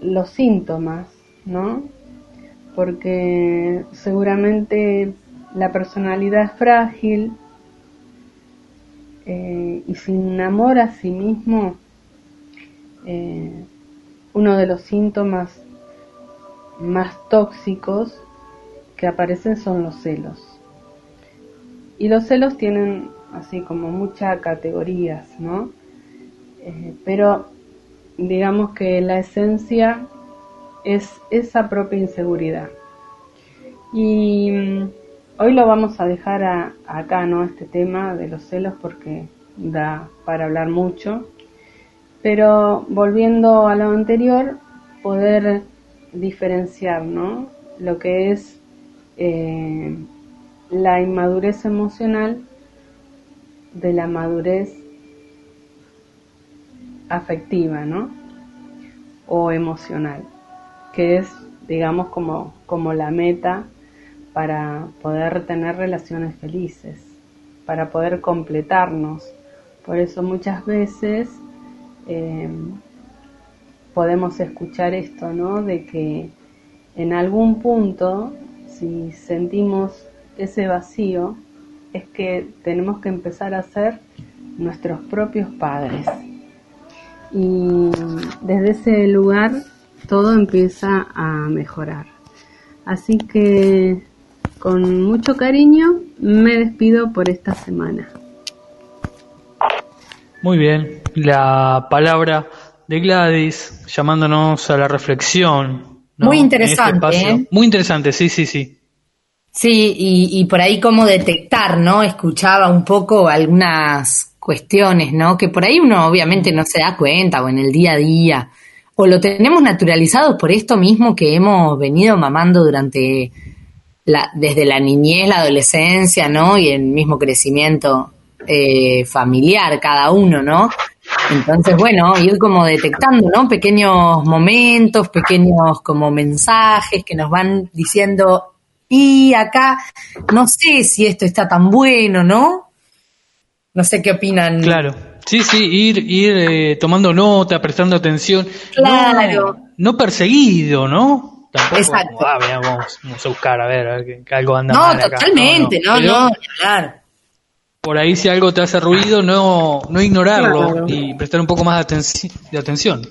los síntomas, ¿no? Porque seguramente la personalidad es frágil eh, y sin amor a sí mismo, eh, uno de los síntomas más tóxicos que aparecen son los celos. Y los celos tienen así como muchas categorías, ¿no? Eh, pero digamos que la esencia es esa propia inseguridad. Y mm, hoy lo vamos a dejar acá, ¿no? Este tema de los celos porque da para hablar mucho. Pero volviendo a lo anterior, poder diferenciar, ¿no? Lo que es eh, la inmadurez emocional de la madurez afectiva, ¿no? O emocional, que es, digamos, como, como la meta para poder tener relaciones felices, para poder completarnos. Por eso muchas veces eh, podemos escuchar esto, ¿no? De que en algún punto, si sentimos ese vacío, es que tenemos que empezar a ser nuestros propios padres. Y desde ese lugar todo empieza a mejorar. Así que con mucho cariño me despido por esta semana. Muy bien, la palabra de Gladys, llamándonos a la reflexión. Muy este interesante. ¿eh? Muy interesante, sí, sí, sí. Sí, y, y por ahí cómo detectar, ¿no? Escuchaba un poco algunas cuestiones, ¿no? Que por ahí uno obviamente no se da cuenta o en el día a día, o lo tenemos naturalizado por esto mismo que hemos venido mamando durante la, desde la niñez, la adolescencia, ¿no? Y el mismo crecimiento eh, familiar cada uno, ¿no? Entonces, bueno, ir como detectando, ¿no? Pequeños momentos, pequeños como mensajes que nos van diciendo, y acá no sé si esto está tan bueno, ¿no? No sé qué opinan. Claro. Sí, sí, ir, ir eh, tomando nota, prestando atención. Claro. No, no perseguido, ¿no? Tampoco, Exacto. como, ah, vamos a buscar, a ver, a ver que, que algo anda No, mal acá. totalmente, no, no, hablar. Por ahí si algo te hace ruido, no, no ignorarlo Claro. y prestar un poco más de, atenci- de atención.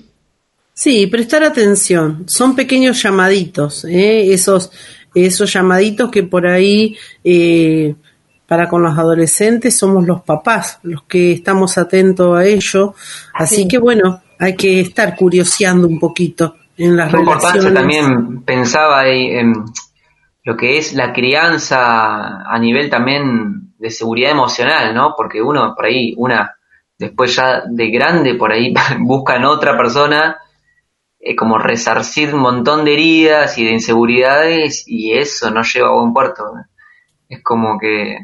Sí, prestar atención. Son pequeños llamaditos, ¿eh? esos, esos llamaditos que por ahí, eh, para con los adolescentes, somos los papás los que estamos atentos a ello. Así Sí. que bueno, hay que estar curioseando un poquito en las importancia relaciones. también pensaba ahí en lo que es la crianza a nivel también de seguridad emocional, ¿no? Porque uno por ahí, una después ya de grande por ahí [LAUGHS] busca en otra persona eh, como resarcir un montón de heridas y de inseguridades y eso no lleva a buen puerto. Es como que,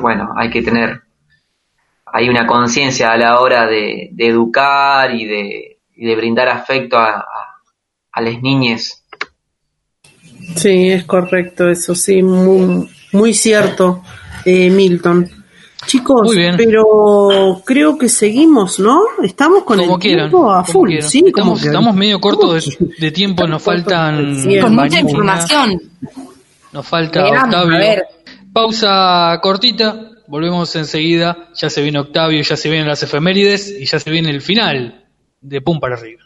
bueno, hay que tener, hay una conciencia a la hora de, educar y de, y de brindar afecto a, a, a las niñas. Sí, es correcto, eso sí, muy, muy cierto, eh, Milton. Chicos, Muy bien. pero creo que seguimos, ¿no? Estamos con como el quieran. tiempo a como full, quieran. sí, estamos, estamos medio cortos de, de tiempo, nos faltan. Con mucha información. Nos falta Octavio. a ver. Pausa cortita, volvemos enseguida. Ya se viene Octavio, ya se vienen las efemérides y ya se viene el final de Pum para arriba.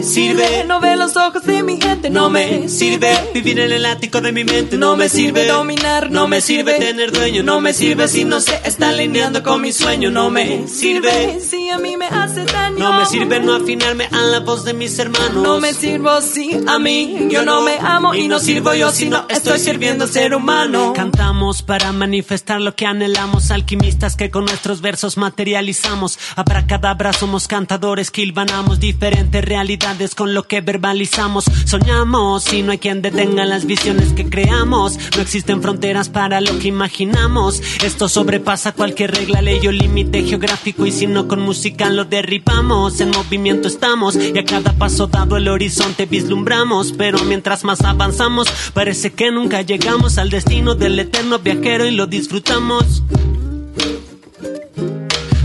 Me sirve. No ve los ojos de mi gente, no me sirve. Vivir en el ático de mi mente, no me sirve. Dominar, no me sirve. Tener dueño, no me sirve. Si no se está alineando con mi sueño, no me sirve. Si a mí me hace daño, no me sirve no afinarme a la voz de mis hermanos. No me sirvo si a mí yo no me amo y no sirvo yo si no estoy sirviendo al ser humano. Cantamos para manifestar lo que anhelamos, alquimistas que con nuestros versos materializamos. Abracadabra somos cantadores que hilvanamos diferentes realidades con lo que verbalizamos. Soñamos y no hay quien detenga las visiones que creamos. No existen fronteras para lo que imaginamos. Esto sobrepasa cualquier regla, ley o límite geográfico y si no con música lo derribamos. En movimiento estamos y a cada paso dado el horizonte vislumbramos. Pero mientras más avanzamos, parece que nunca llegamos al destino del eterno viajero y lo disfrutamos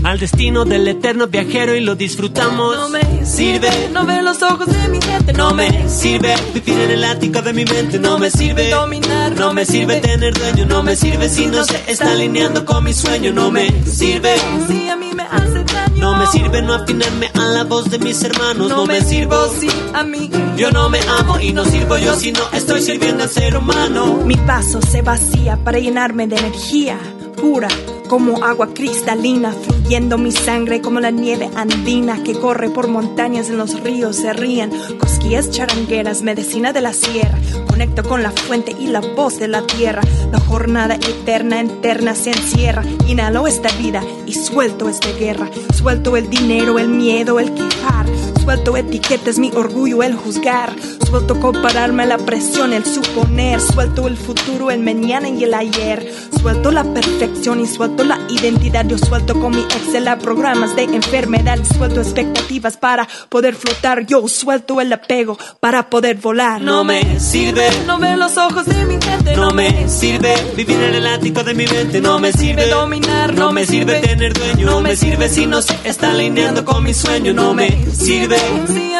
al destino del eterno viajero y lo disfrutamos. No me sirve, no ve los ojos de mi gente, no me sirve vivir en el ático de mi mente, no me sirve dominar, no me sirve tener dueño, no me sirve si no se está alineando con mi sueño, no me sirve. Si a mí me hace daño, no me sirve no afinarme a la voz de mis hermanos, no, me sirvo si a mí yo no me amo y no sirvo yo si no estoy sirviendo al ser humano. Mi vaso se vacía para llenarme de energía pura como agua cristalina, fluyendo mi sangre como la nieve andina que corre por montañas en los ríos, se ríen, cosquillas charangueras, medicina de la sierra, conecto con la fuente y la voz de la tierra, la jornada eterna, eterna se encierra, inhalo esta vida y suelto esta guerra, suelto el dinero, el miedo, el quejar, suelto etiquetas, mi orgullo, el juzgar, suelto compararme la presión, el suponer, suelto el futuro, el mañana y el ayer, suelto la perfección y suelto la identidad. Yo suelto con mi Excel a programas de enfermedad. Suelto expectativas para poder flotar. Yo suelto el apego para poder volar. No me sirve. No ve los ojos de mi gente. No, me sirve. Vivir en el ático de mi mente. No me sirve. Dominar. No, me sirve. tener dueño. No, me sirve si no se está alineando con mi sueño. No me sirve. Si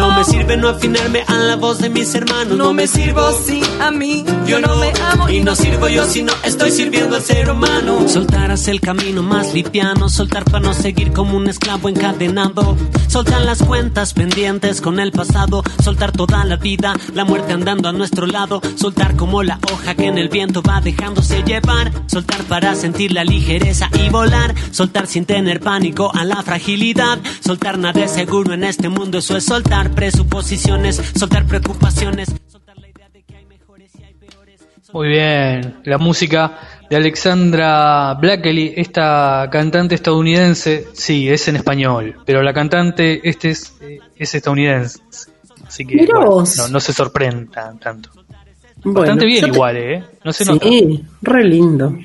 hace. No me sirve no afinarme a la voz de mis hermanos. No, me sirvo si a mí yo no me amo. Y no sirvo yo si no estoy sirviendo al ser humano. Soltar hacia el camino más liviano, soltar para no seguir como un esclavo encadenado. Soltar las cuentas pendientes con el pasado, soltar toda la vida, la muerte andando a nuestro lado. Soltar como la hoja que en el viento va dejándose llevar. Soltar para sentir la ligereza y volar. Soltar sin tener pánico a la fragilidad. Soltar nada es seguro en este mundo, eso es soltar presuposiciones, soltar preocupaciones. Muy bien, la música de Alexandra Blackley, esta cantante estadounidense, sí, es en español, pero la cantante este es, eh, es estadounidense, así que no, no, se sorprendan tanto. Bastante bien igual, ¿eh? No se sí, re lindo.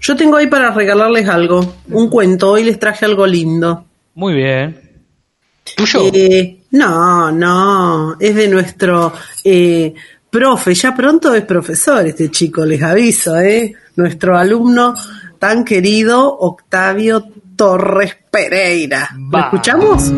Yo tengo ahí para regalarles algo, un cuento, hoy les traje algo lindo. Muy bien. ¿Tuyo? Eh, no, no, es de nuestro eh, profe, ya pronto es profesor este chico, les aviso, ¿eh? Nuestro alumno tan querido, Octavio Torres Pereira. ¿Lo escuchamos?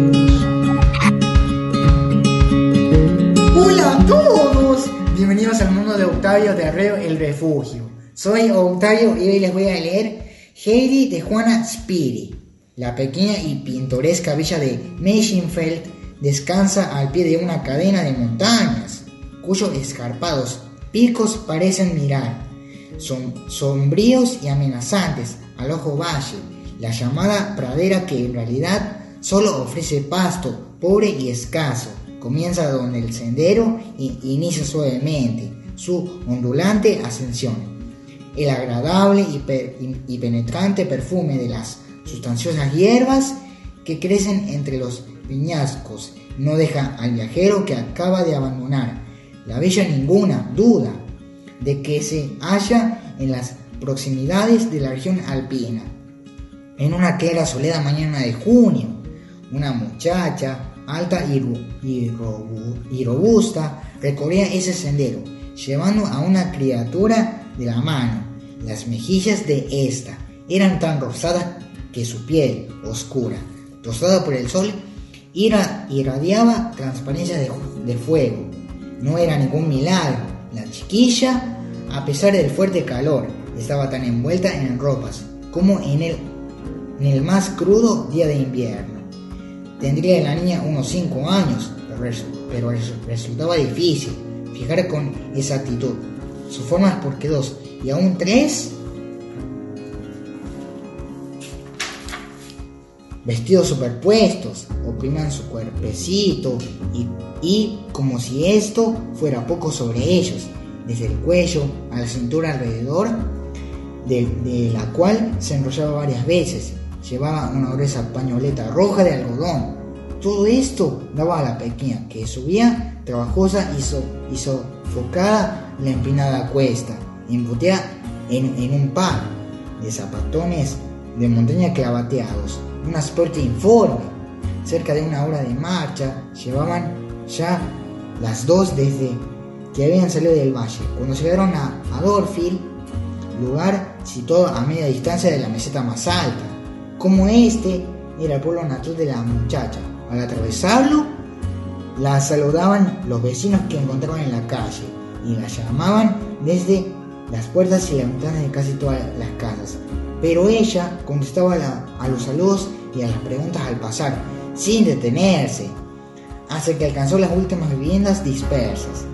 Hola a todos, bienvenidos al mundo de Octavio de Arreo El Refugio. Soy Octavio y hoy les voy a leer Heidi de Juana Spiri. La pequeña y pintoresca villa de Meichenfeld descansa al pie de una cadena de montañas cuyos escarpados picos parecen mirar. Son sombríos y amenazantes al ojo valle, la llamada pradera que en realidad solo ofrece pasto pobre y escaso. Comienza donde el sendero inicia suavemente su ondulante ascensión. El agradable y, penetrante perfume de las sustanciosas hierbas que crecen entre los piñascos no deja al viajero que acaba de abandonar la bella ninguna duda de que se halla en las proximidades de la región alpina. En una clara soledad mañana de junio, una muchacha alta y, robusta recorría ese sendero, llevando a una criatura de la mano. Las mejillas de esta eran tan rosadas que su piel, oscura, tostada por el sol, irradiaba transparencia de fuego no era ningún milagro. La chiquilla, a pesar del fuerte calor, estaba tan envuelta en ropas como en el, en el más crudo día de invierno. Tendría la niña unos 5 años, pero resultaba difícil fijar con exactitud sus formas porque dos y aún tres vestidos superpuestos, oprimían su cuerpecito y, y, como si esto fuera poco sobre ellos, desde el cuello a la cintura alrededor, de, de la cual se enrollaba varias veces. Llevaba una gruesa pañoleta roja de algodón. Todo esto daba a la pequeña, que subía trabajosa y, so, y sofocada la empinada cuesta, embutea en, en un par de zapatones de montaña clavateados un aspecto informe. Cerca de una hora de marcha, llevaban ya las dos desde que habían salido del valle. Cuando llegaron a Adorfield, lugar situado a media distancia de la meseta más alta, como este era el pueblo natal de la muchacha. Al atravesarlo, la saludaban los vecinos que encontraban en la calle y la llamaban desde las puertas y las ventanas de casi todas las casas pero ella contestaba a, los saludos y a las preguntas al pasar, sin detenerse, hasta que alcanzó las últimas viviendas dispersas.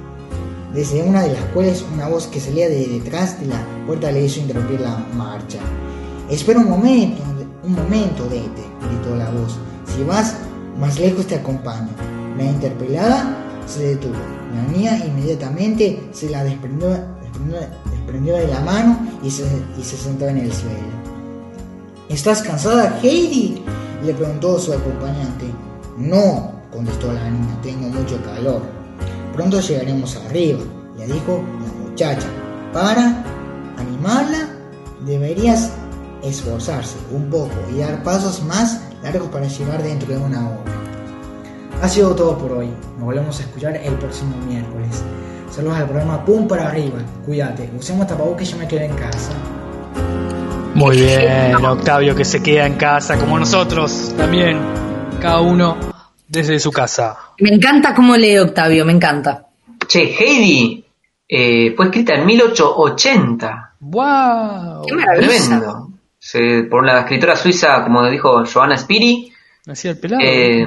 Desde una de las cuales una voz que salía de detrás de la puerta le hizo interrumpir la marcha. Espera un momento, un momento, Dete, gritó la voz. Si vas más lejos te acompaño. La interpelada se detuvo. La niña inmediatamente se la desprendió, desprendió, de la mano y se, y se sentó en el suelo. ¿Estás cansada, Heidi? le preguntó su acompañante. No, contestó la niña, tengo mucho calor. Pronto llegaremos arriba, le dijo la muchacha. Para animarla, deberías esforzarse un poco y dar pasos más largos para llegar dentro de una hora. Ha sido todo por hoy. Nos volvemos a escuchar el próximo miércoles. Saludos al programa Pum para arriba. Cuídate. Usemos tapabocas y yo me quedo en casa. Muy bien, Octavio que se queda en casa como nosotros también, cada uno desde su casa. Me encanta cómo lee Octavio, me encanta. Che, Heidi eh, fue escrita en 1880. ¡Wow! ¡Qué maravilla! Tremendo. Se, por una escritora suiza, como dijo Joanna Spiri. Hacía el pelado. Eh,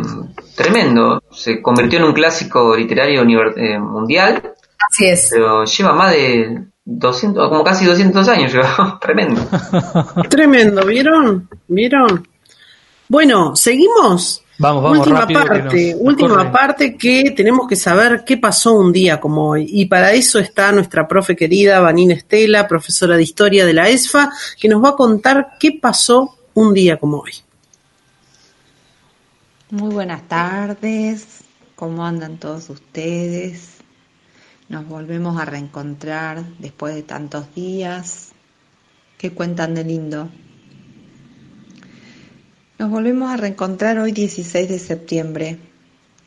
tremendo. Se convirtió en un clásico literario eh, mundial. Así es. Pero lleva más de 200, como casi 200 años [LAUGHS] Tremendo. [LAUGHS] Tremendo, ¿vieron? ¿Vieron? Bueno, seguimos. Vamos, vamos, última rápido parte, última parte que tenemos que saber qué pasó un día como hoy. Y para eso está nuestra profe querida Vanina Estela, profesora de historia de la ESFA, que nos va a contar qué pasó un día como hoy. Muy buenas tardes, ¿cómo andan todos ustedes? Nos volvemos a reencontrar después de tantos días. ¿Qué cuentan de lindo? Nos volvemos a reencontrar hoy 16 de septiembre,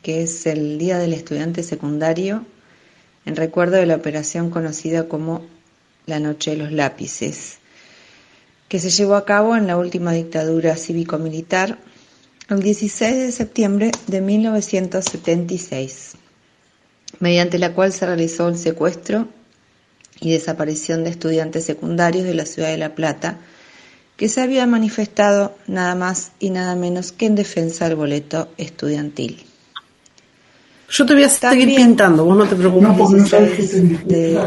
que es el Día del Estudiante Secundario, en recuerdo de la operación conocida como la Noche de los Lápices, que se llevó a cabo en la última dictadura cívico-militar el 16 de septiembre de 1976 mediante la cual se realizó el secuestro y desaparición de estudiantes secundarios de la ciudad de La Plata, que se había manifestado nada más y nada menos que en defensa del boleto estudiantil. Yo te voy a seguir pintando, vos no te preocupes.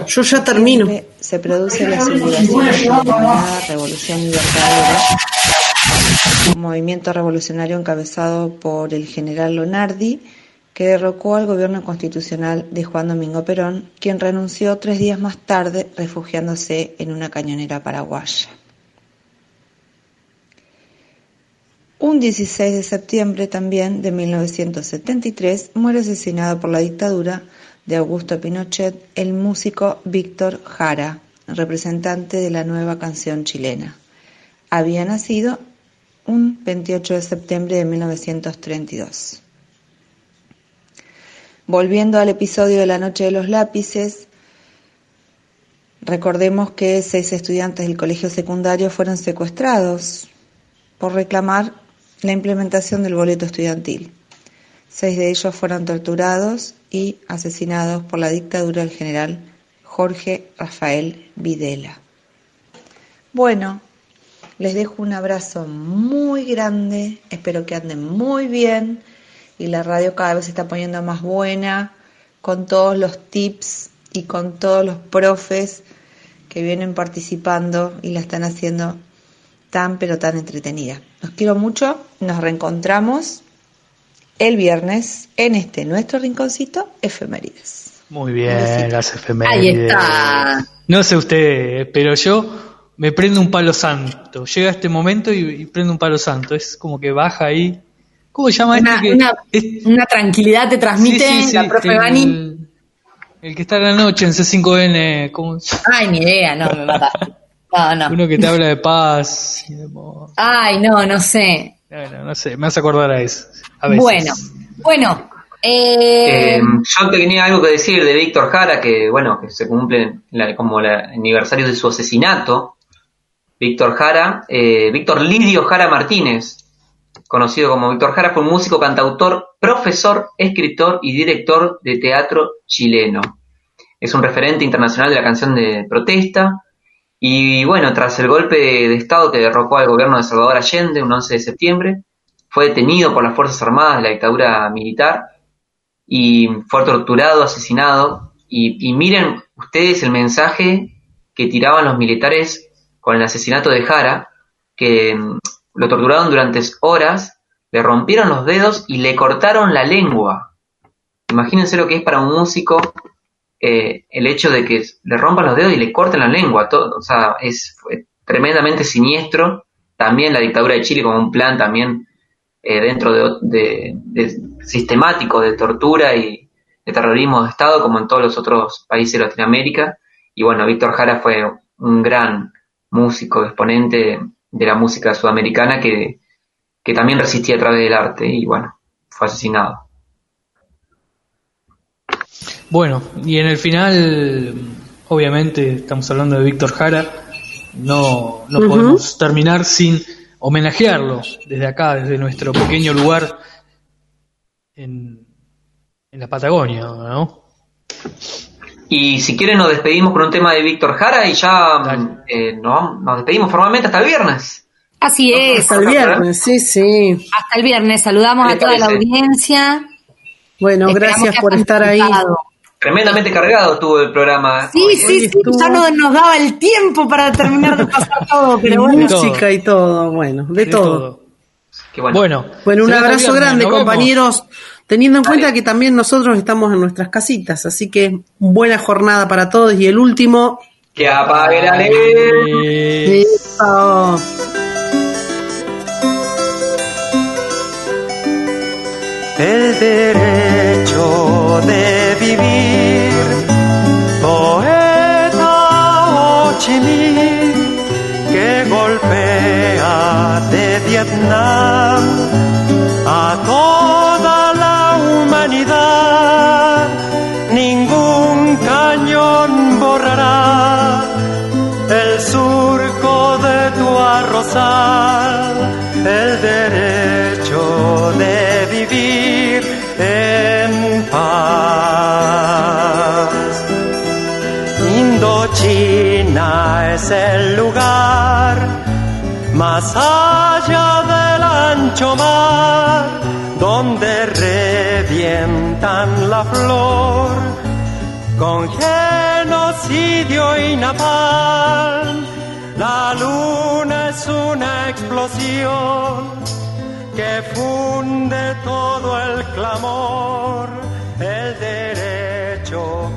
Yo ya termino. Se produce la de la Revolución Libertadora, un movimiento revolucionario encabezado por el general Lonardi, que derrocó al gobierno constitucional de Juan Domingo Perón, quien renunció tres días más tarde refugiándose en una cañonera paraguaya. Un 16 de septiembre también de 1973 muere asesinado por la dictadura de Augusto Pinochet el músico Víctor Jara, representante de la nueva canción chilena. Había nacido un 28 de septiembre de 1932. Volviendo al episodio de la Noche de los Lápices, recordemos que seis estudiantes del colegio secundario fueron secuestrados por reclamar la implementación del boleto estudiantil. Seis de ellos fueron torturados y asesinados por la dictadura del general Jorge Rafael Videla. Bueno, Les dejo un abrazo muy grande, espero que anden muy bien y la radio cada vez se está poniendo más buena con todos los tips y con todos los profes que vienen participando y la están haciendo tan pero tan entretenida. Los quiero mucho, nos reencontramos el viernes en este nuestro rinconcito efemérides. Muy bien, las efemérides. Ahí está. No sé usted, pero yo me prendo un palo santo. Llega este momento y, y prendo un palo santo. Es como que baja ahí. ¿Cómo se llama Una, este que- una- una tranquilidad te transmite Sí, sí, sí, la profe el- Vani. El que está a la noche en C5N, ¿cómo? Ay, ni idea, no, me mataste. No, no. uno que te habla de paz. y de amor. Ay, no, no sé. Bueno, no sé, me hace acordar a eso. A veces. Bueno, bueno. Eh, Eh, yo tenía algo que decir de Víctor Jara, que bueno, que se cumple la- como el aniversario de su asesinato. Víctor Jara, eh, Víctor Lidio Jara Martínez, conocido como Víctor Jara, fue un músico, cantautor, profesor, escritor y director de teatro chileno. Es un referente internacional de la canción de protesta. Y bueno, tras el golpe de Estado que derrocó al gobierno de Salvador Allende un 11 de septiembre, fue detenido por las Fuerzas Armadas de la dictadura militar y fue torturado, asesinado. Y, y miren ustedes el mensaje que tiraban los militares con el asesinato de Jara, que lo torturaron durante horas, le rompieron los dedos y le cortaron la lengua. Imagínense lo que es para un músico eh, el hecho de que le rompan los dedos y le corten la lengua. Todo, o sea, es fue tremendamente siniestro. También la dictadura de Chile como un plan también eh, dentro de, de- de sistemático de tortura y de terrorismo de Estado, como en todos los otros países de Latinoamérica. Y bueno, Víctor Jara fue un gran músico, exponente de la música sudamericana que, que también resistía a través del arte y bueno, fue asesinado. Bueno, y en el final, obviamente, estamos hablando de Víctor Jara. No, no podemos terminar sin homenajearlo desde acá, desde nuestro pequeño lugar en, en la Patagonia, ¿no? Y si quieren nos despedimos con un tema de Víctor Jara y ya eh, nos, vamos- nos despedimos formalmente hasta el viernes. así es. Hasta el viernes, sí, sí. Hasta el viernes. Saludamos ¿Qué a toda la audiencia. Bueno, Esperamos gracias por estar ahí. Tremendamente cargado estuvo el programa. Sí, sí, sí, ya no nos daba el tiempo para terminar de pasar todo, Y [LAUGHS] pero bueno. música y todo, bueno, de, todo. Qué bueno. Bueno, Bueno, un abrazo viernes, grande, compañeros. Teniendo en cuenta que también nosotros estamos en nuestras casitas, así que buena jornada para todos. Y el último. Que apague la ley. Listo. el derecho de vivir. Poeta Ho Chi Minh, que golpea de Vietnam a toda el derecho de vivir en paz. Indochina es el lugar más allá del ancho mar donde revientan la flor con genocidio y una explosión que funde todo el clamor, el derecho